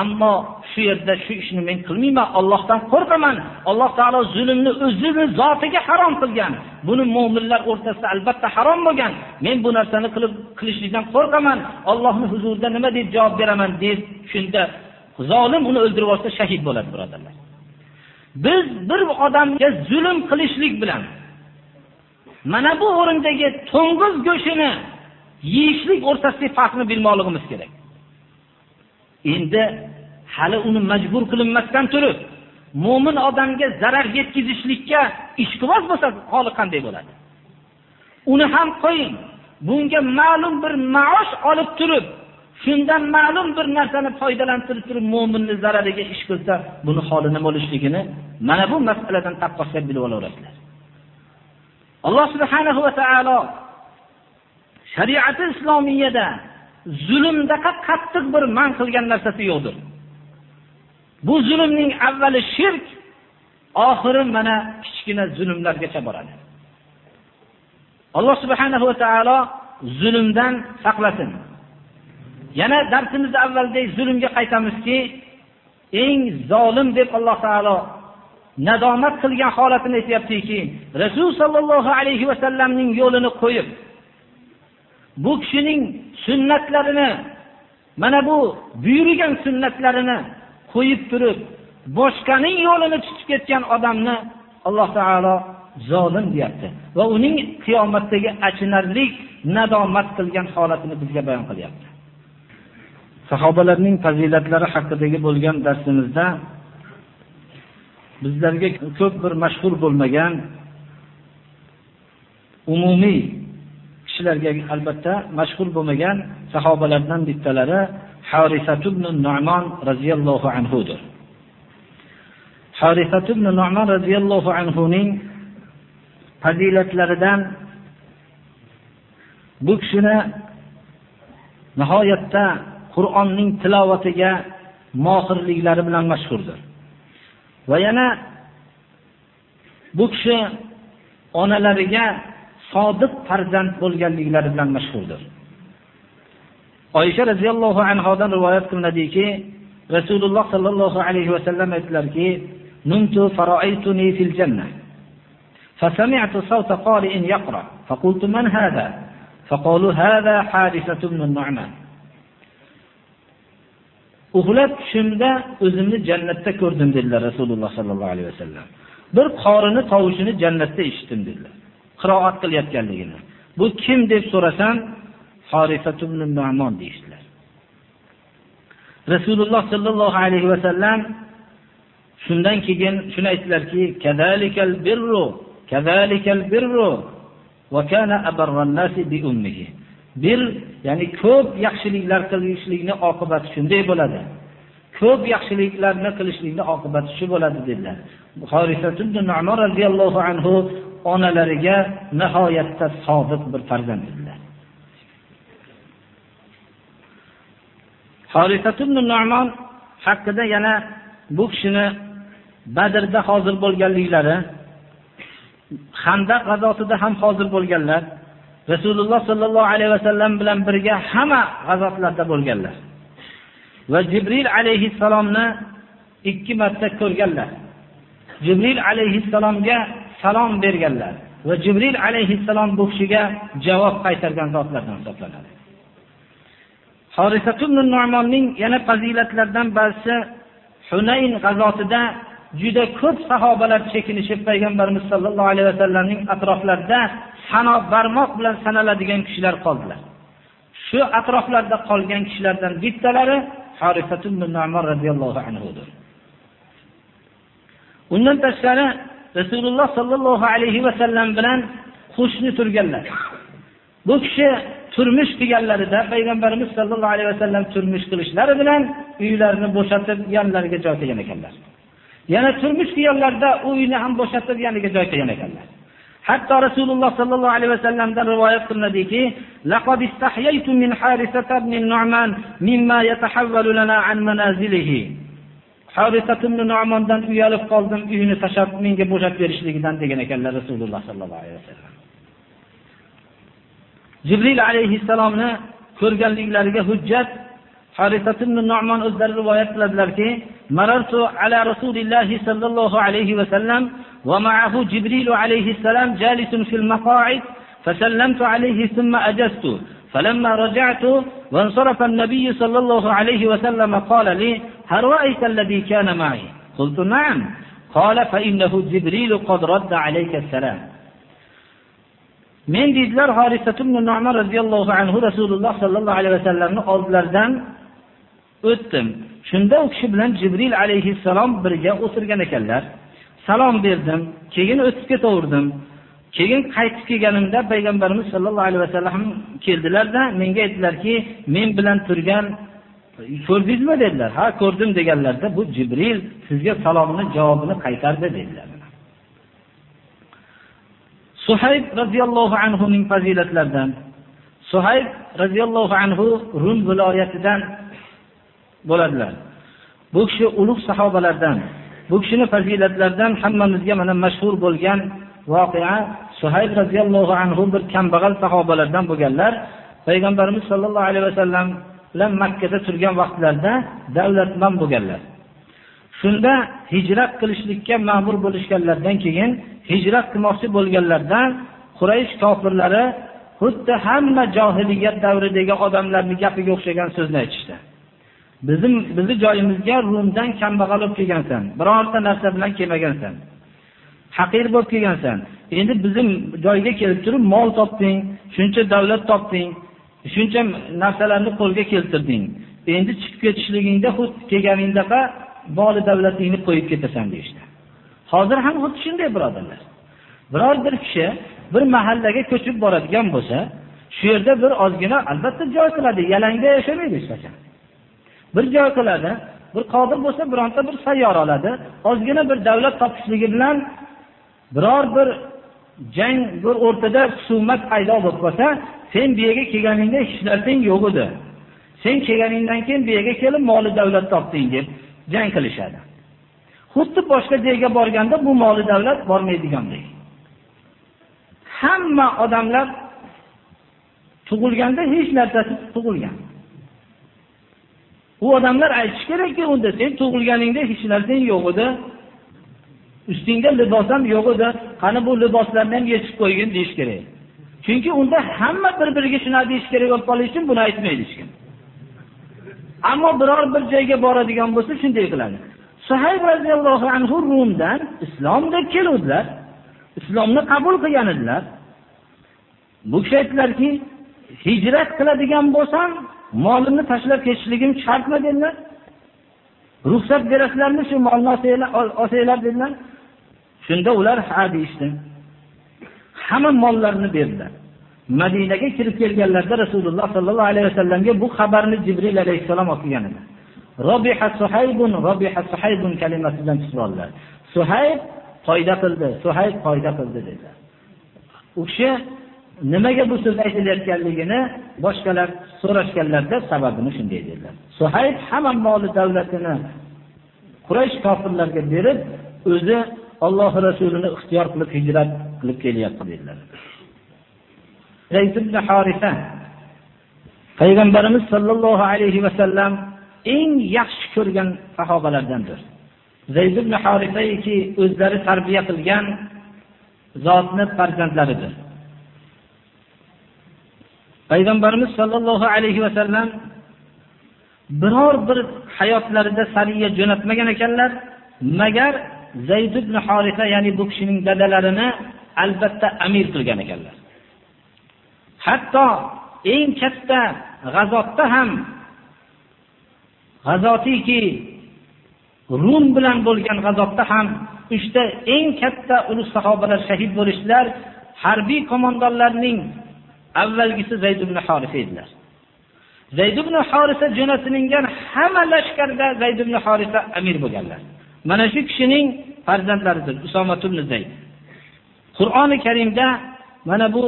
Ammo shu yerda shu ishni men qilmayman, Allohdan qo'rqaman. Alloh taolo zulmni o'zini zotiga harom qilgan. Buni mo'minlar o'rtasida albatta harom bo'lgan. Men bu narsani qilib qilishlikdan qo'rqaman. Allohning huzurida nima deb javob beraman deb shunda zolim uni o'ldirib olsa shahid bo'ladi, birodarlar. Biz bir odamga zulm qilishlik bilan mana bu o'rindagi to'ng'iz go'shini yeyishlik o'rtasidagi farqni bilmoqligimiz kerak. Endi hali uni majbur qilinmasdan turib, mu'min odamga zarar yetkazishlikka ishqiboz bo'lsa, holi qanday bo'ladi? Uni ham qo'ying. Bunga ma'lum bir maosh olib turib, shundan ma'lum bir narsani foydalantirib turib mo'minni zarariga ish qilsa, buni holi nima bo'lishligini mana bu masaladan taqqoslab bilib olaverasizlar Alloh subhanahu va taolo shariati islomiyada zulmdaqa qattiq bir man qilgan narsasi yo'qdir. Bu zulmning avvali shirk, oxiri mana kichkina zulmlargacha boradi. Alloh subhanahu va taolo zulmdan saqlasin. Yana darsimizda avvalidek zulmga qaytamizki, eng zolim deb Alloh taolo nadomat qilgan holatini aytyaptiki, Rasul sallallohu alayhi va sallamning yo'lini qo'yib, bu kishining sunnatlarini mana bu buyurgan sunnatlarini qo'yib turib boshqaning yo'lini tutib ketgan odamni Alloh taolo zolim deyapti va uning qiyomatdagi achinarli nadomat qilgan holatini bizga bayon qilyapti. Sahobalarning fazilatlari haqidagi bo'lgan darsimizda bizlarga ko'p bir mashhur bo'lmagan umumiy kishilarga albatta mashhur bo'lmagan sahobalardan bittalari Harisat ibn Nu'man radhiyallohu anhudir. Harisat ibn Nu'man radhiyallohu anhuning fazilatlaridan bu kishini nihoyatda Qur'onning tilovatiga mohirliklari bilan mashhurdir. Va yana bu kishi onalariga sodiq farzand bo'lganliklari bilan mashhurdir. Oysha radhiyallohu anhodan rivoyat qilinadiki, Rasululloh sallallohu alayhi va sallam aytdilarki, "Numtu fara'aytuni fil jannah." فسمعت صوت قارئ يقرأ فقلت من هذا فقالوا هذا حارثة بن النعمان uxlab tushimda o'zimni jannatda ko'rdim dedilar rasululloh sollallohu alayhi vasallam. Bir qorini tovushini jannatda eshitdim dedilar. Qiroat qilayotganligini. Bu kim deb so'rasam deyishdilar. Rasululloh sollallohu alayhi vasallam shundan keyin shuni aytdilarki kadalikal birru kadalikal birru va kana abarran nasi bi ummihi. Bir ya'ni ko'p yaxshiliklar qilishlikni oqibati shunday bo'ladi. Ko'p yaxshiliklarni qilishlikni oqibati shu bo'ladi dedilar. Roziyallohu anhu onalariga nihoyatda sodiq bir farzand edilar Xorisat ibn Nu'man haqida yana bu kishini badrda hozir bo'lganliklari Xandaq g'azotida ham hozir bo'lganlar. Rasululloh sollallohu alayhi vasallam bilan birga hamma g'azotlarda bo'lganlar. Va jibril alayhissalomni ikki marta ko'rganlar. Jibril alayhissalomga salom berganlar va jibril alayhissalom bu kishiga javob qaytargan zotlardan hisoblanadi. No'monning yana fazilatlaridan ba'zisi Hunayn g'azotida juda ko'p sahobalar chekinishib payg'ambarimiz sollallohu alayhi vasallamning atroflarida sano barmoq bilan sanaladigan kishilar qoldilar. Shu atroflarda qolgan kishilardan bittalari radhiyallohu anhudir. Undan tashqari Rasululloh sallallohu alayhi va sallam bilan qo'shni turganlar. Bu kishi turmush qilganlarida payg'ambarimiz sollallohu alayhi vasallam turmush qilishlari bilan uylarini bo'shatib yanlariga joy qilgan ekanlar. Yana turmush qilganlarda uyni ham bo'shatib yaniga joy qilgan ekanlar. Hatto Rasululloh sallallohu alayhi vasallamdan rivoyat qilinadiki, "Laqad istahyaytu min Harisata ibn Nu'man mimma yatahawwalu lana an manazilihi." Harisata ibn Nu'mandan uyalib qoldim, uyini tashab menga bo'shab berishligidan degan ekanlar Rasululloh sallallohu alayhi vasallam. Jibril alayhissalomni ko'rganliklariga hujjat Harisat ibn Nu'man o'zlari rivoyat qiladilarki, "Marartu ala Rasulilloh sallallohu alayhi va sallam va ma'ahu Jibril alayhi salam jalisun fil maqa'id فسلمت عليه ثم أجزت فلما رجعت وانصرف النبي صلى الله عليه وسلم قال لي هل رأيت الذي كان معي قلت نعم قال فإنه جبريل قد رد عليك السلام men deydilar Harisatun Nu'man radhiyallohu anhu Rasululloh sallallohu alayhi vasallamni oldilaridan o'tdim. Shunda u kishi bilan Jibril alayhissalom birga o'tirgan ekanlar. Salom berdim, keyin o'tib ketaverdim. Keyin qaytib kelganimda payg'ambarimiz sollallohu alayhi vasallam keldilar-da, menga aytdilarki, men bilan turgan ko'rdingizmi dedilar. Ha, ko'rdim deganlarda bu Jibril sizga salomni javobini qaytardi dedilar. Suhayb radhiyallohu anhu ning fazilatlaridan Suhayb radhiyallohu anhu Rum viloyatidan bo'ladilar. Bu kishi ulug' sahobalardan, bu kishini fazilatlaridan hammamizga mana mashhur bo'lgan voqea Suhayb radhiyallohu anhu bir kambag'al sahobalardan bo'lganlar. Payg'ambarimiz sollallohu alayhi vasallam bilan Makka da turgan vaqtlarda davlatman bo'lganlar. Shunda hijrat qilishlikka ma'mur bo'lishganlardan keyin hijrat qilmoqchi bo'lganlarda Quraysh kofirlari xuddi hamma jahiliyat davridagi odamlarning gapiga o'xshagan so'zni aytishdi. Bizim bizni joyimizga Rumdan kambag'al bo'lib kelgansan. Birorta narsa bilan kelmagansan. Haqir bo'lib kelgansan. Endi bizim joyga kelib turib mol topding, shuncha davlat topding, shuncha narsalarni qo'lga keltirding. Endi chiqib ketishligingda xuddi kelganingdaqa mol davlatingni qo'yib ketasan deyishdi. Hozir ham xuddi shunday birodarlar. Biror bir kishi bir mahallaga ko'chib boradigan bo'lsa, shu yerda bir ozgina albatta joy qiladi, yalangda yashamaydi hech qachon. Bir joy qiladi, bir qodir bo'lsa bironta bir sayyora oladi, ozgina bir davlat topishligi bilan biror bir jang bir o'rtada husumat paydo bo'lib qolsa, sen bu yerga kelganingda hech narsang yo'q edi. Sen kelganingdan keyin bu yerga kelib moli davlat topding deb jang qilishadi. Xuddi boshqa joyga borganda bu moli davlat bormaydigandek. Hamma odamlar tug'ilganda hech narsasi tug'ilgan. U odamlar aytishi kerakki unda sen tug'ilganingda hech narsang yo'q edi. Ustingda libos ham yo'q edi. Qani bu liboslarni ham yechib qo'ygin deyish kerak. Chunki unda hamma bir biriga shunaqa deyish kerak bo'lib qolishi uchun buni aytmaydi hech kim. Ammo biror bir joyga boradigan bo'lsa shunday qiladi. Suhayb roziyallohu anhu rumdan islomga keluvdilar. Islomni qabul qilgan edilar. Bu kishi aytdilarki hijrat qiladigan bo'lsam molimni tashlab ketishligim shartmi dedilar. Ruxsat berasizlarmi shu molni olsanglar dedilar. Shunda ular ha deyishdi. Hamma mollarini berdilar. Madinaga kirib kelganlarida rasululloh sollallohu alayhi vasallamga bu xabarni jibril alayhissalom olib kelgan edi. Robiha suhaybun robiha suhaybun kalimasidan chiqib oldilar. Suhayb foyda qildi suhayb foyda qildi dedilar. U kishi nimaga bu so'z aytilayotganligini boshqalar so'rashganlarida sababini shunday dedilar. Suhayb hamma moli davlatini quraysh kofirlarga berib o'zi Alloh rasulini ixtiyor qilib hijrat qilib kelyapti dedilar. Payg'ambarimiz sollallohu alayhi vasallam eng yaxshi ko'rgan sahobalardandir. Zayd ibn horisaiki o'zlari tarbiya qilgan zotni farzandlaridir. Payg'ambarimiz sollallohu alayhi vasallam biror bir hayotlarida sariya jo'natmagan ekanlar. Magar zayd ibn horisa ya'ni bu kishining dadalarini albatta amir qilgan ekanlar. Hatto eng katta g'azotda ham g'azotiki rum bilan bo'lgan g'azotda ham uchta eng katta ulug' sahobalar shahid bo'lishlar harbiy qo'mondonlarning avvalgisi zayd ibn Harisa edilar. Zayd ibn Harisa jo'natilingan hamma lashkarda zayd ibn Harisa amir bo'lganlar. Mana shu kishining farzandlaridir usomat ibn zayd. Qur'oni karimda mana bu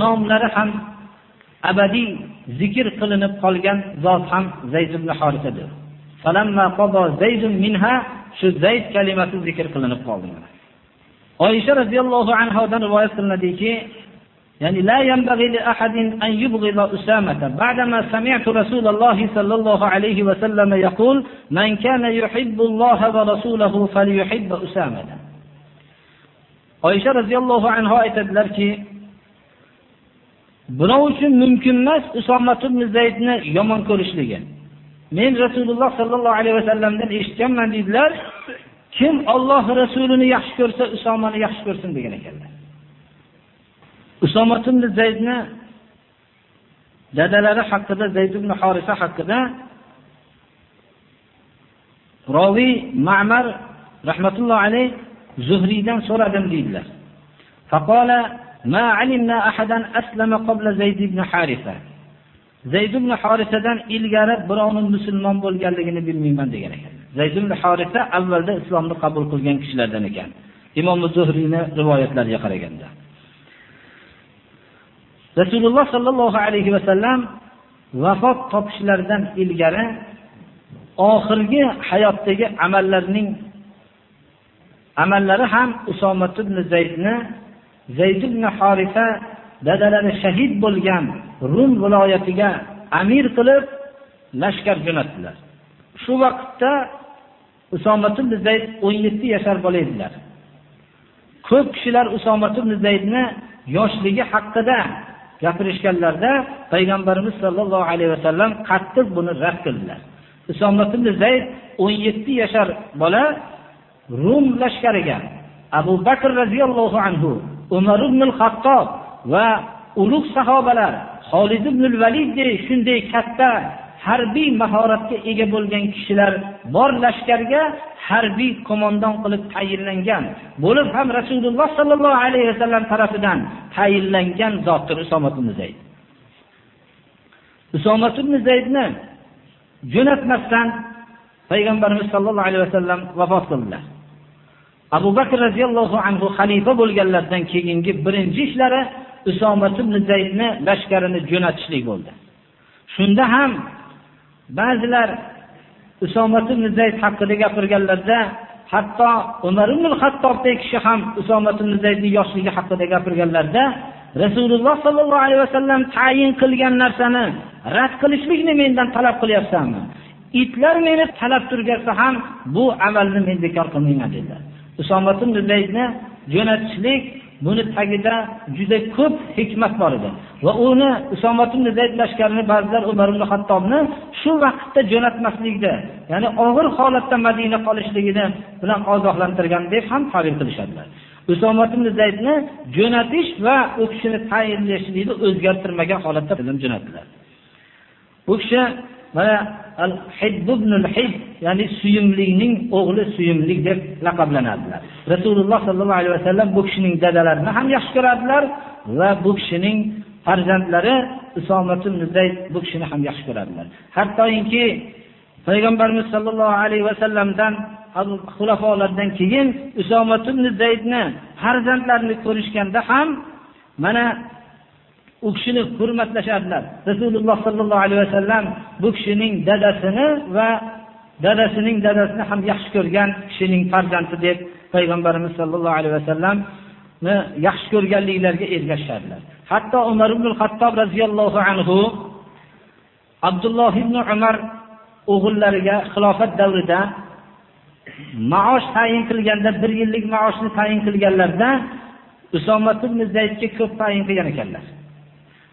nomlari ham abadiy zikr qilinib qolgan zot ham zayd ibn horisadir shu zayd kalimasi zikr qilinib qoldi. Oysha anha dan rivoyat qilinadiki يعني لا ينبغي لأحد أن يبغض أسامة بعدما سمعت رسول الله صلى الله عليه وسلم يقول من كان يحب الله ورسوله فليحب أسامة oysha roziyallohu anhu aytadilarki birov uchun mumkin emas usomat ibn zaydni yomon ko'rishligi men rasululloh sollallohu alayhi vasallamdan eshitganman deydilar kim olloh rasulini yaxshi ko'rsa usomani yaxshi ko'rsin degan ekanlar Usoma ibn Zaydni dadalari haqida Zayd ibn Horisa haqida Rawi Ma'mar rahmatullohi alayh Zuhriydan so'radim deydilar. Faqala ma alimna ahadan aslama qabla Zayd ibn Harisa. Zayd ibn Harisadan ilgari birovning musulmon bo'lganligini bilmayman degan ekan. Zayd ibn Harisa avvalda islomni qabul qilgan kishilardan ekan. Imom Zuhriyning rivoyatlariga qaraganda. Rasululloh sollallohu alayhi vasallam vafot topishlaridan ilgari oxirgi hayotdagi amallarning amallari ham usomat ibn zaydni zayd ibn horisa dadalari shahid bo'lgan rum viloyatiga amir qilib lashkar jo'natdilar. Shu vaqtda usomat ibn zayd o'n yetti yashar bola edilar ko'p kishilar usomat ibn zaydni yoshligi haqida gapirishganlarida payg'ambarimiz sollallohu alayhi vasallam qattiq buni rad qildilar. Usomat ibn zayd o'n yetti yashar bola rum lashkariga abu bakr roziyallohu anhu umar ibn hattob va ulug' sahobalar Xolid ibn Validday shunday katta harbiy mahoratga ega bo'lgan kishilar bor lashkarga harbiy qo'mondon qilib tayinlangan bo'lib ham Rasululloh sollallohu alayhi vasallam tarafidan tayinlangan zotdir Usomat ibn Zayd. Usomat ibn Zaydni jo'natmasdan payg'ambarimiz sollallohu alayhi vasallam vafot qildilar. Abu Bakr radhiyallohu anhu xalifa bo'lganlaridan keyingi birinchi ishlari Usomat ibn Zaydni lashkarini jo'natishlik bo'ldi. Shunda ham ba'zilar Usomat ibn Zayd haqida gapirganlarda hatto Umar ibn Xattobdek kishi ham Usomat ibn Zaydning yoshligi haqida gapirganlarda Rasululloh sollallohu alayhi vasallam tayin qilgan narsani rad qilishlikni mendan talab qilyapsanmi? Itlar meni talab turgasa ham bu amalni men bekor qilmayman dedilar. Usomat ibn Zaydni jo'natishlik buni tagida juda ko'p hikmat bor edi va uni Usomat ibn Zayd lashkarini ba'zilar Umar ibn Xattobni shu vaqtda jo'natmaslikda, ya'ni og'ir holatda Madina qolishligini bilan ogohlantirgan deb ham ta'bir qilishadilar. Usomat ibn Zaydni jo'natish va u kishini tayinlashlikni o'zgartirmagan holatda jo'natdilar. Bu kishi mana al-Hibb hib ya'ni suyumlining o'g'li suyumlik deb laqablanadilar. Rasululloh sollallohu alayhi vasallam bu kishining dadalarini ham yaxshi ko'radilar va bu kishining farzandlari Usomat ibn Zayd bu kishini ham yaxshi ko'radilar. Hattoki payg'ambarimiz sollallohu alayhi vasallamdan xulafolardan keyin Usomat ibn Zaydni farzandlarini ko'rishganda ham mana u kishini hurmatlashardilar Rasululloh sollallohu alayhi vasallam bu kishining dadasini va dadasining dadasini ham yaxshi ko'rgan kishining farzandi deb payg'ambarimiz sollallohu alayhi vasallamni yaxshi ko'rganliklariga ergashardilar Hatto Umar ibn Xattob radhiyallohu anhu Abdulloh ibn Umar o'g'illariga xilofat davrida maosh tayin qilganda, bir yillik maoshni tayin qilganlarda Usomat ibn Zaydga ko'p tayin qilgan ekanlar.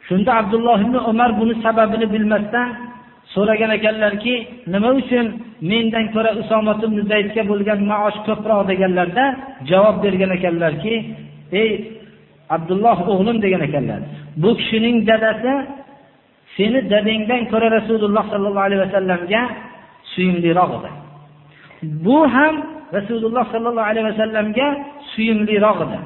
Shunda Abdulloh ibn Umar buni sababini bilmasdan so'ragan ekanlarki, nima uchun mendan ko'ra Usomat ibn Zaydga bo'lgan maosh ko'proq deganlarda javob bergan ekanlarki, ey Abdulloh o'g'lim degan ekanlar. Bu kishining dadasi seni dadangdan ko'ra Rasululloh sollallohu alayhi vasallamga suyimliroq edi. Bu ham Rasululloh sollallohu alayhi vasallamga suyimliroq edi.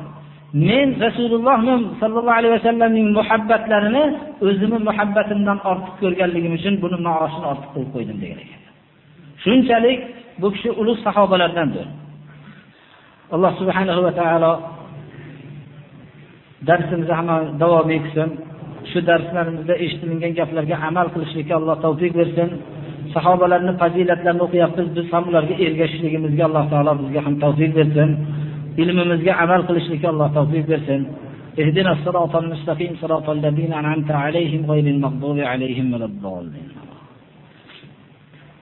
Men Rasululloh sollallohu alayhi vasallamning muhabbatlarini o'zimni muhabbatimdan ortiq ko'rganligim uchun buni maoshini ortiq qo'yib qo'ydim degan ekan. Shunchalik bu kishi ulug' sahobalardandir. Alloh subhanahu va taolo darsimizni hamma davom etsin. Shu darslarimizda eshitilgan gaplarga amal qilishlikka Alloh tavfiq bersin. Sahobalarning fazilatlarini o'qiyapmiz, biz ham ularga ergashishligimizga Alloh taolo bizga ham tavfiq bersin. ilmimizga amal qilishlikka Alloh tavfiq bersin. اهدنا الصراط المستقيم صراط الذين أنعمت عليهم غير المغضوب عليهم ولا الضالين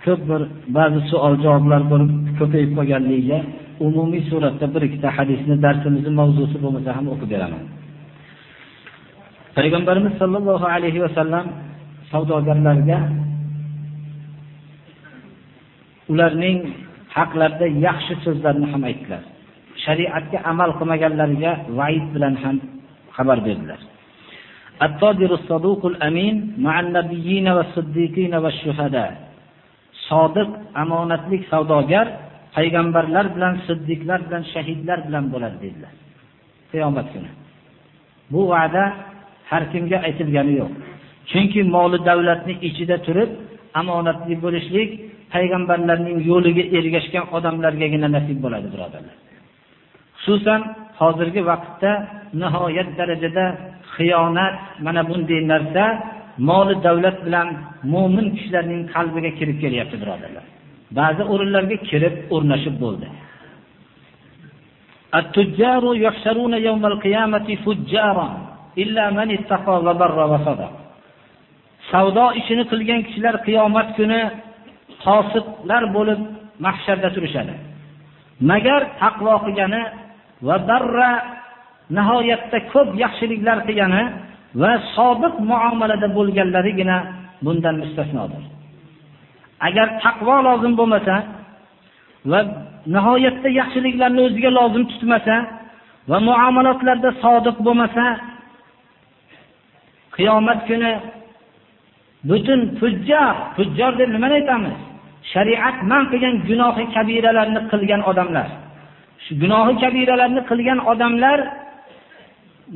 ko'p bir ba'zi savol javoblar bo'lib ko'payib qolganligiga umumiy suratda bir ikkita hadisni darsimizning mavzusi bo'lmasa ham o'qib beraman payg'ambarimiz sollallohu alayhi vasallam savdogarlarga ularning haqlarida yaxshi so'zlarni ham aytdilar shariatga amal qilmaganlariga vaid bilan ham xabar berdilar. التاجر الصدوق الأمين مع النبيين والصديقين والشهداء sodiq amonatlik savdogar payg'ambarlar bilan siddiqlar bilan shahidlar bilan bo'ladi dedilar qiyomat kuni bu va'da har kimga aytilgani yo'q chunki moli davlatni ichida turib amonatli bo'lishlik payg'ambarlarning yo'liga ergashgan odamlargagina nasib bo'ladi birodarlar Xususan hozirgi vaqtda nihoyat darajada xiyonat mana bunday narsa moli davlat bilan mo'min kishilarning qalbiga kirib kelyapti birodarlar. Ba'zi o'rinlarga kirib o'rnashib bo'ldi. At-tujjaru yuhsharuna yawmal qiyamati fujjara illa man ittaqa va barra va. Savdo ishini qilgan kishilar qiyomat kuni qosiblar bo'lib mahsharda turishadi. Magar taqvo qilgani va darra nihoyatda ko'p yaxshiliklar qilgani va sobiq muomalada bo'lganlarigina bundan mustasnodir. Agar taqvo lozim bo'lmasa va nihoyatda yaxshiliklarni o'ziga lozim tutmasa va muomalotlarda sodiq bo'lmasa qiyomat kuni butun fujjar, fujjar deb nimani aytamiz? Shariat man qilgan gunohi kabiralarni qilgan odamlar. shu gunohi kabiralarni qilgan odamlar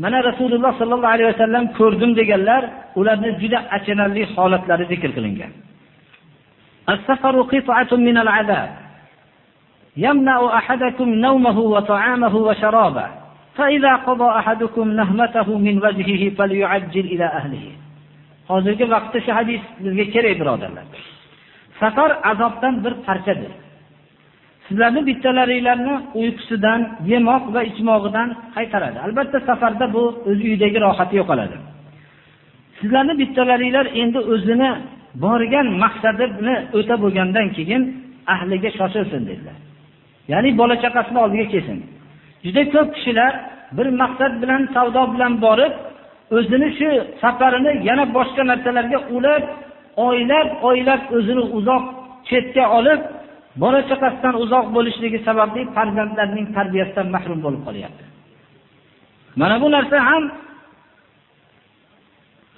mana Rasululloh sollallohu alayhi vasallam ko'rdim deganlar, ularni juda achinarli holatlari zikr qilingan. As-safaru qit'atun min al-'adab. Yamna'u ahadakum nawmahu wa ta'amahu wa sharaba. فإذا قضى أحدكم نهمته من وجهه فليعجل إلى أهله hozirgi vaqtda shu hadis bizga kerak birodarlar safar azobdan bir parchadir Sizlarni bittalaringlarni uyqusidan yemoq va ichmog'idan qaytaradi. Albatta safarda bu o'z uyidagi rohati yo'qoladi. Sizlarni bittalaringlar endi o'zini borgan maqsadini o'ta bo'lgandan keyin ahliga shoshilsin dedilar. Ya'ni bola chaqasini oldiga kelsin. Juda ko'p kishilar bir maqsad bilan savdo bilan borib o'zini shu safarini yana boshqa narsalarga ulab oylab oylab o'zini uzoq chetga olib bola chaqasidan uzoq bo'lishligi sababli farzandlarning tarbiyasidan mahrum bo'lib qolyapti. Mana bu narsa ham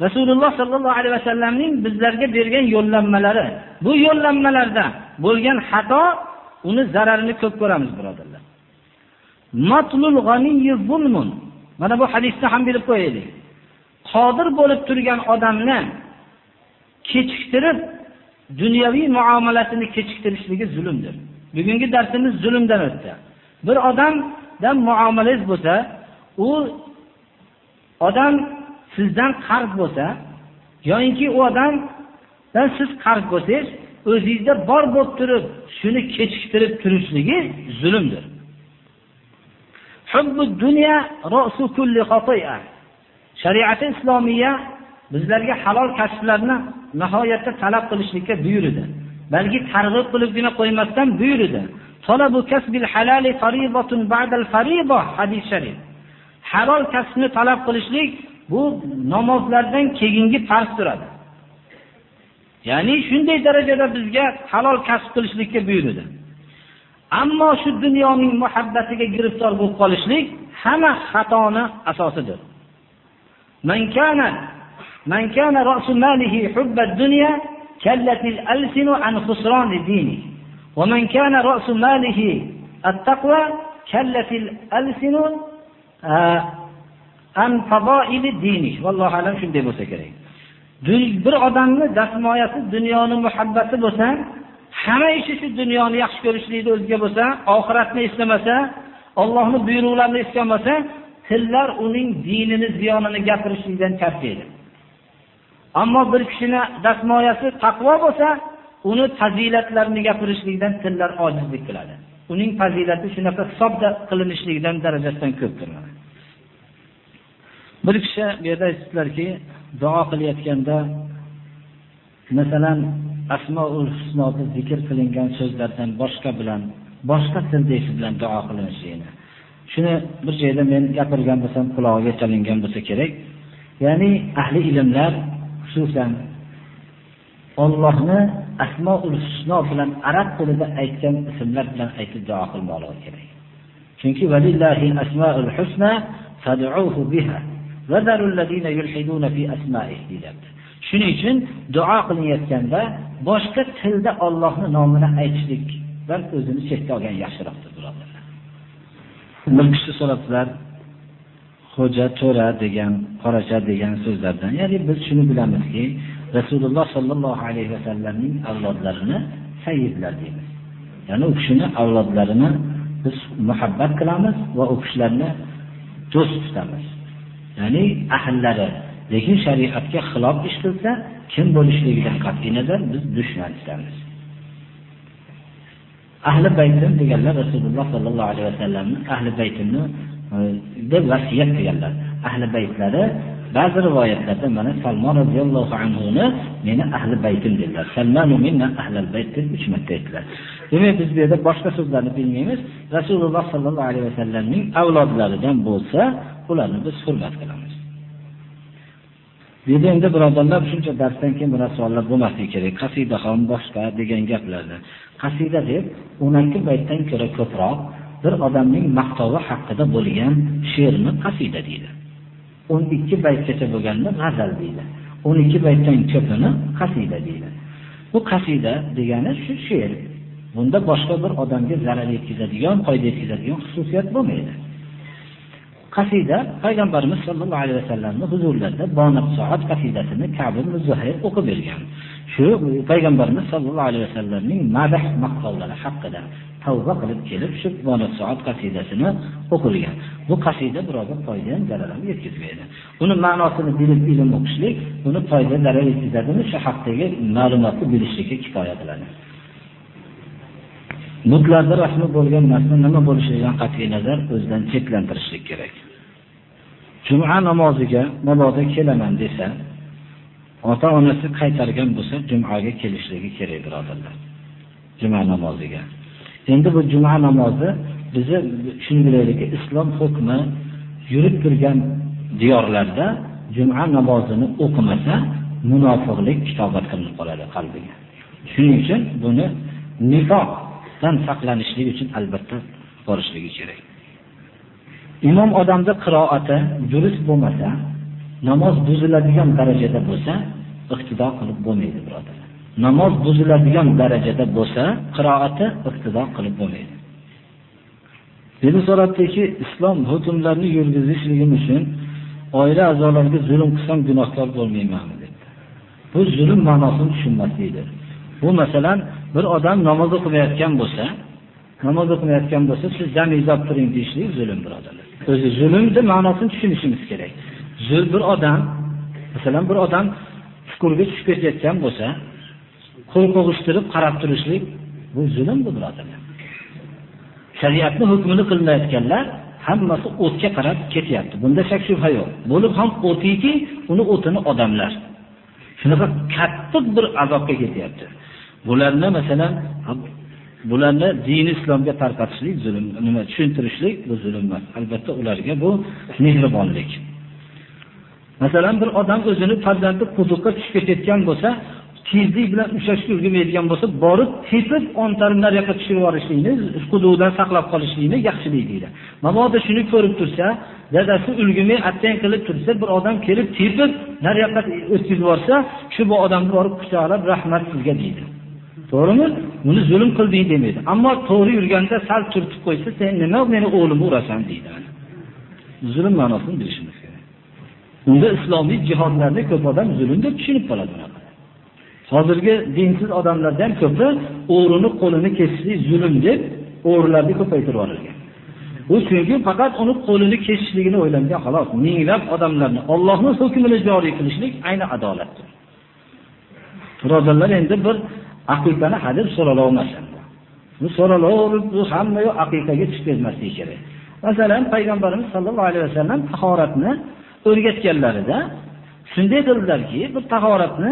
rasululloh sollallohu alayhi vasallamning bizlarga bergan yo'llanmalari. Bu yo'llanmalarda bo'lgan xato uni zararini ko'p ko'ramiz birodarlar. Mana bu hadisni ham bilib qo'yaylik. Qodir bo'lib turgan odamni kechiktirib dunyoviy muomalasini kechiktirishligi zulmdir. Bugungi darsimiz zulmdan o'tdi. Bir odamdan muomalangiz bo'lsa u odam sizdan qarz bo'lsa yoyinki u odamdan siz qarz bo'lsangiz o'zingizda bor bo'lib turib shuni kechiktirib turishligi zulmdir. Shariati islomiya bizlarga halol kasblarni nihoyatda talab qilishlikka buyurdi. Balki targ'ib qilibgina qo'ymasdan buyurdi. Talabu kasbil halali faridatun ba'dal farida hadis sharif. Halol kasbni talab qilishlik bu namozlardan keyingi farz turadi. Ya'ni shunday darajada bizga halol kasb qilishlikka buyurdi. Ammo shu dunyoning muhabbatiga giriftor bo'lib qolishlik hamma xatoni asosidir. Man kana من كان رأس ماله حب الدنيا كلت الألسن عن خسران دينه ومن كان رأس ماله التقوى كلت الألسن عن فضائل دينه والله أعلم shunday bo'lsa kerak bir odamni dastmoyasi dunyoni muhabbati bo'lsa hamma ishi shu dunyoni yaxshi ko'rishlikni o'ziga bo'lsa oxiratni eslamasa ollohni buyruqlarini eslaolmasa tillar uning dinini ziyonini gapirishlikdan charchaydi ammo bir kishini dastmoyasi taqvo bo'lsa uni fazilatlarini gapirishlikdan tillar ojizlik qiladi. Uning fazilati shunaqa hisobda qilinishligidan darajasidan ko'pdir bir kishi bu yerda aytibdilarki duo qilayotganda masalan asmoul husnoni zikr qilingan so'zlardan boshqa bilan boshqa tildagi bilan duo qilinishligini shuni bir joyda men gapirgan bo'lsam qulog'iga chalingan bo'lsa kerak. Ya'ni ahli ilmlar xususan Allohni asmoul husno bilan arab tilida aytgan ismlar bilan aytib duo qilmoqligi kerak. Chunki valillahi asmaul husna fad'uhu biha shuning uchun duo qilinayotganda boshqa tilda Allohning nomini aytishlikdan o'zini chetga olgan yaxshiroqdir birodarlar. Bir kishi so'rabdilar xo'ja to'ra degan qoracha degan so'zlardan. Ya'ni biz shuni bilamizki rasululloh sollallohu alayhi vasallamning avlodlarini sayyidlar deymiz. Ya'ni u kishini avlodlarini biz muhabbat qilamiz va u kishilarni do'st tutamiz. Ya'ni ahllari. Lekin shariatga xilof ish qilsa kim bo'lishligidan qat'iy nazar biz dushman tutamiz. Ahli baytim deganlar rasululloh sollallohu alayhi vasallamni ahli baytimni deb vasiyat qilganlar. Ahli baytlari ba'zi rivoyatlarda mana salmon roziyallohu anhuni meni ahli baytim dedilar. Salmanu minna ahlal bayt deb uch marta aytdilar. Demak biz bu yerda boshqa so'zlarni bilmaymiz. Rasululloh sollallohu alayhi vasallamning avlodlaridan bo'lsa ularni biz hurmat qilamiz. Bu yerda endi birodarlar shuncha darsdan keyin bunaqa savollar bo'lmasligi kerak. Qasida ham boshqa degan gaplarni. Qasida deb o'n ikki baytdan ko'ra ko'proq bir odamning maqtovi haqida bo'lgan she'rni qasida deydi. O'n ikki baytgacha bo'lganini g'azal deydi. O'n ikki baytdan ko'pini qasida deydi. Bu qasida degani shu she'r. Bunda boshqa bir odamga zarar yetkazadigan foyda yetkazadigan xususiyat bo'lmaydi. Qasida payg'ambarimiz sollallohu alayhi vasallamning huzurlarida Bonab soat qasidasini kabir zuhayr o'qib bergan. Shu payg'ambarimiz sollallohu alayhi vasallamning madh maqollari haqida tavba qilib kelib shu soat qasidasini o'qilgan. Bu qasida birovga foyda ham zarar ham yetkazmaydi. Uni ma'nosini bilib ilm o'qishlik uni foyda zarar yetkazadimi shu haqdagi ma'lumotni bilishlikka kifoya qiladi. Mutlarda rasmi bo'lgan narsa nima bo'lishidan qat'iy nazar o'zidan cheklantirishlik kerak. Juma namoziga mabodo kelaman desa ota onasi qaytargan bo'lsa jumaga kelishligi kerak birodarlar. Juma namoziga. Endi bu juma namozi bizni shuni bilaylikki islom hukmi yurib turgan diyorlarda juma namozini o'qimasa munofiqlik kitobat qilinib qoladi qalbiga. Shuning uchun buni nifoqdan saqlanishlik uchun albatta borishligi kerak. Imom odamni qiroati durust bo'lmasa namoz buziladigan darajada bo'lsa iqtido qilib bo'lmaydi birodarlar namoz buziladigan darajada bo'lsa qiroati iqtido qilib bo'lmaydi. Dedi so'rabdiki islom hukmlarini yurgizishligim uchun oila a'zolariga zulm qilsam gunohkor bo'lmaymanmi dedi. Bu zulm ma'nosini tushunmaslikdir bu masalan bir odam namoz o'qimayotgan bo'lsa namoz o'qimayotgan bo'lsa siz dam izob turing deyishlik zulm birodarlar o'zi zulmni ma'nosini tushunishimiz kerak. Bir odam masalan bir odam chuqurga tushib ketayotgan bo'lsa qo'l qo'g'ishtirib qarab turishlik bu zulm bu birodarlar. Shariatni hukmini qilmayotganlar hammasi o'tga qarab ketyapti. Bunda shak shubha yo'q. Bo'lib ham o'tiki uni o'tini odamlar. Shunaqa qattiq bir azobga ketyapti. Bularni masalan bularni dini islomga tarqatishlik zulm nima tushuntirishlik bu zulm emas albatta ularga bu mehribonlik. Masalan bir odam o'zini farzandi quduqqa tushib ketayotgan bo'lsa tezlik bilan ushlashga ulgurmaydigan bo'lsa borib tepib o'ntarib nariyoqqa tushirib yuborishlikni quduqdan saqlab qolishlikni yaxshilik deydi. Mabodo shuni ko'rib tursa dadasi ulgurmay attang qilib tursa bir odam kelib tepib nariyoqqa o'tkazib yuborsa shu bu odamni borib quchoqlab rahmat sizga deydi. To'g'rimi? Buni zulm qilding demaydi. Ammo to'g'ri yurganda sal turtib qo'ysa sen nima meni o'g'limni urasan deydi. Zulm ma'nosini bilishimiz unda islomiy jihodlarni ko'p odam zulm deb tushunib qoladi hozirgi dinsiz odamlarda ham ko'pi o'g'rini qo'lini kesishlik zulm deb o'g'rilarni ko'paytirib olgan. u chunki faqat uni qo'lini kesishligini o'ylangan xolos minglab odamlarni Allohning hukmini joriy qilishlik ayni adolatdir. Birodarlar endi bir aqiqani hadis so'ralolmas bu so'ralaverib bu hamma yo aqiqaga tushib ketmasligi kerak. Masalan payg'ambarimiz sollallohu alayhi vasallam tahoratni o'rgatganlarida shunday qildilarki bir tahoratni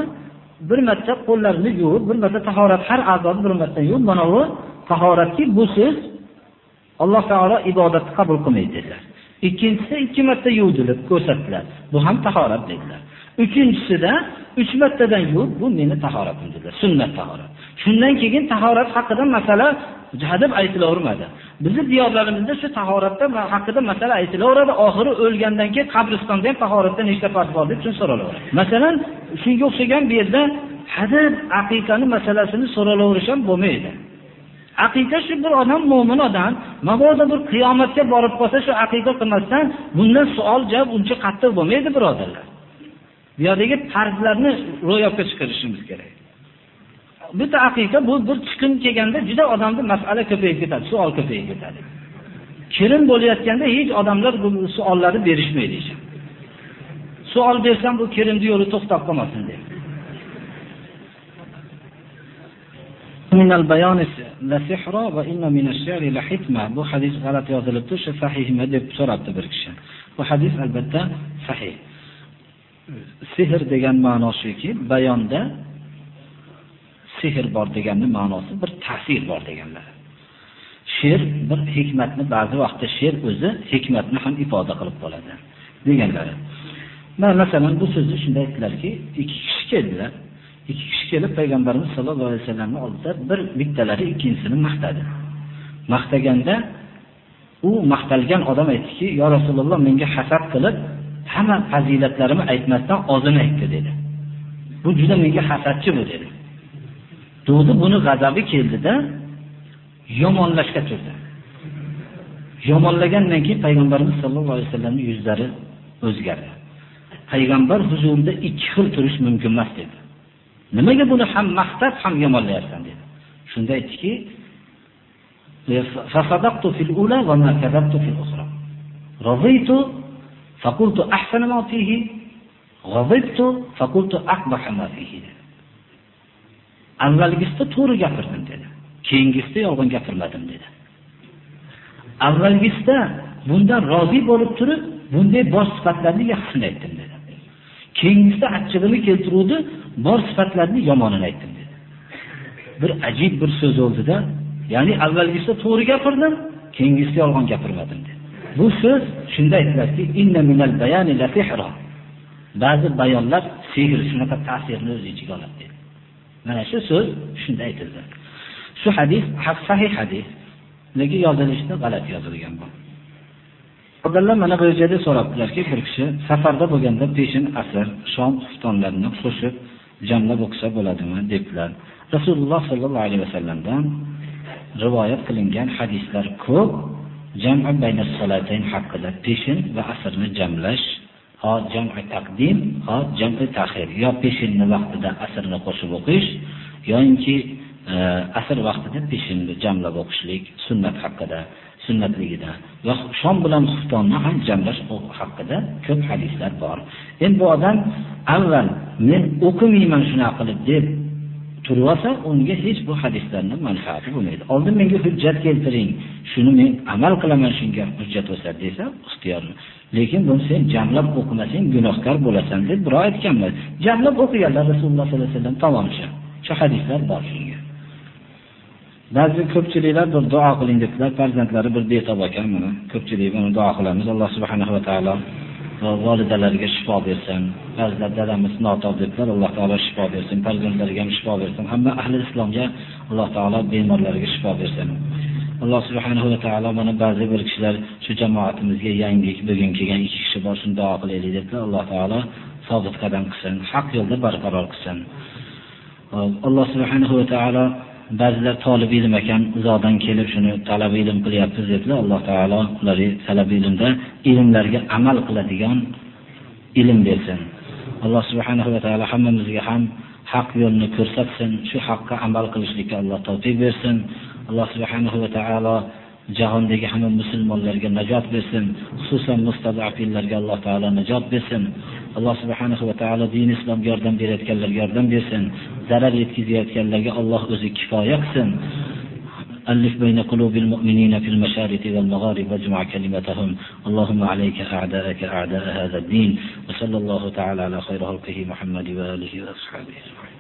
bir marta qo'llarini yuvib bir marta tahorat har a'zoni bir marta yuvib mana bu tahoratki bu siz alloh taolo ibodatni qabul qilmaydi dedilar. Ikkinchisi ikki marta yuvdilib ko'rsatdilar. Bu ham tahorat dedilar. Uchinchisida uch martadan yuvib bu meni tahoratim dedilar sunnat tahorat. Shundan keyin tahorat haqida masala hadab aytilavermadi. Bizi diyorlarimizda shu tahoratda haqida masala aytilaveradi. Oxiri o'lgandan keyin qabristonda ham tahoratda nechta farz bor deb so'ralaveradi. Masalan shunga o'xshagan bu yerda hadab aqiqani masalasini so'ralaverish ham bo'lmaydi. Aqiqa shu bir odam mo'min odam mabodo bir qiyomatga borib qolsa shu aqiqa qilmasdan bundan savol javob uncha qattiq bo'lmaydi birodarlar. Bu yerdagi farzlarni ro'yobga chiqarishimiz kerak. Bitta aqiqa bu bir chiqim kelganda juda odamni masala ko'payib ketadi savol ko'payib ketadi. Kirim bo'layotganda hech odamlar bu savollarni berishmaydi savol bersam bu kirimni yo'li to'xtab qolmasin deb. Bu hadis g'alati yozilibdi o'sha sahihmi deb so'rabdi bir kishi. Bu hadis albatta sahih. Sehr degan ma'nosi shuki bayonda sehr bor deganni ma'nosi bir ta'sir bor deganlar. She'r bir hikmatni ba'zi vaqtda she'r o'zi hikmatni ham ifoda qilib qoladi deganlari. Masalan bu so'zni shunday aytdilarki ikki kishi keldilar. Ikki kishi kelib payg'ambarimiz sollallohu alayhi vasallamni oldida bir bittalari ikkinchisini maqtadi. Maqtaganda u maqtalgan odam aytdiki yo rasululloh menga hasad qilib hamma fazilatlarimni aytmasdan ozini aytdi dedi. Bu juda menga hasadchi bu dedi. Dudi buni g'azabi keldida yomonlashga turdi. Yomonlagandan keyin payg'ambarimiz sollallohu alayhi vasallamning yuzlari o'zgardi. Payg'ambar huzurida ikki xil turish mumkin emas dedi. Nimaga buni ham maqtab ham yomonlayapsan dedi. Shunda aytdiki, "Fasadaqtu fil ula va ma kadabtu fil ukhra. Raditu faqultu ahsana ma fihi, ghadibtu faqultu aqbaha ma fihi." Avvalgisida to'g'ri gapirdim dedi. Keyingisida yolg'on gapirmadim dedi. Avvalgisida bundan rozi bo'lib turib bunday bor sifatlarni yaxshini aytdim dedi. Keyingisida achchig'ini keltiruvdi bor sifatlarni yomonini aytdim dedi. Bir ajib bir so'z oldida ya'ni avvalgisida to'g'ri gapirdim keyingisida yolg'on gapirmadim dedi. Bu so'z shunda aytiladiki ba'zi bayonlar sehr shunaqa ta'sirni o'z ichiga oladi dedi. Mana shu so'z shunda aytildi shu hadis sahih hadis. Lekin yozilishda g'alati yozilgan bu? Odamlar mana bu yerda so'rabdilarki, bir kishi safarda bo'lganda peshin asr shom xuftonlarini qo'shib jamlab o'qisa bo'ladimi debdilar. Rasululloh sollallohu alayhi vasallamdan rivoyat qilingan hadislar ko'p. Jam'a bayna salatayn haqida peshin va asrni jamlash ho jam'i taqdim ho jam'i ta'xir yo peshinni vaqtida asrni qo'shib o'qish yoinki e, asr vaqtida peshinni jamlab o'qishlik sunnat haqida sunnatligida va shom bilan xuftonni ham jamlash haqida ko'p hadislar bor. Endi bu odam avval men o'qimayman shunaqa qilib deb turvasa, unga hech bu hadislarning manfaati bo'lmaydi. Oldin menga hujjat keltiring, shuni men amal qilaman shunga hujjat bo'lsa desa, ixtiyorli. Lekin buni sen jamlab o'qimasang gunohkor bo'lasan deb birov aytganlar. Jamlab o'qiganlar Rasululloh sollallohu alayhi vasallam tamom shu. Hadislar bor shunga. Ba'zi ko'pchiliklar bir duo qiling dedilar, farzandlari bir betob ekan buni. Ko'pchilik buni duo qilamiz. Alloh subhanahu va taolo volidalariga shifo bersin. Ba'zilar dadamiz notob dedilar, Alloh taolo shifo bersin. Farzandlariga ham shifo bersin. Hamma ahli islomga Alloh taolo bemorlarga shifo bersin. Alloh subhanahu va taolo mana ba'zi bir kishilar shu jamoatimizga yangi bugun kelgan ikki kishi bor, shuni duo qilaylik dedilar. Alloh taolo sobit qadam qilsin, haq yo'lda barqaror qilsin. Alloh subhanahu va taolo ba'zilar talib ilm ekan uzoqdan kelib shuni talab ilm qilyapmiz dedilar alloh taolo ularga talab ilmda ilmlarga amal qiladigan ilm bersin. Alloh subhanahu va taolo hammamizga ham haq yo'lni ko'rsatsin shu haqqa amal qilishlikka alloh tavfiq bersin. Alloh subhanahu va taolo jahondagi hamma musulmonlarga najot bersin xususan mustadafillarga alloh taolo najot bersin. Alloh subhanahu va taolo din islomga yordam berayotganlarga yordam bersin. Zarar yetkazayotganlarga alloh o'zi kifoya qilsin. ألف بين قلوب المؤمنين في المشارق والمغارب واجمع كلمتهم اللهم عليك أعداءك أعداء هذا الدين وصلى الله تعالى على خير خلقه محمد وآله وأصحابه أجمعين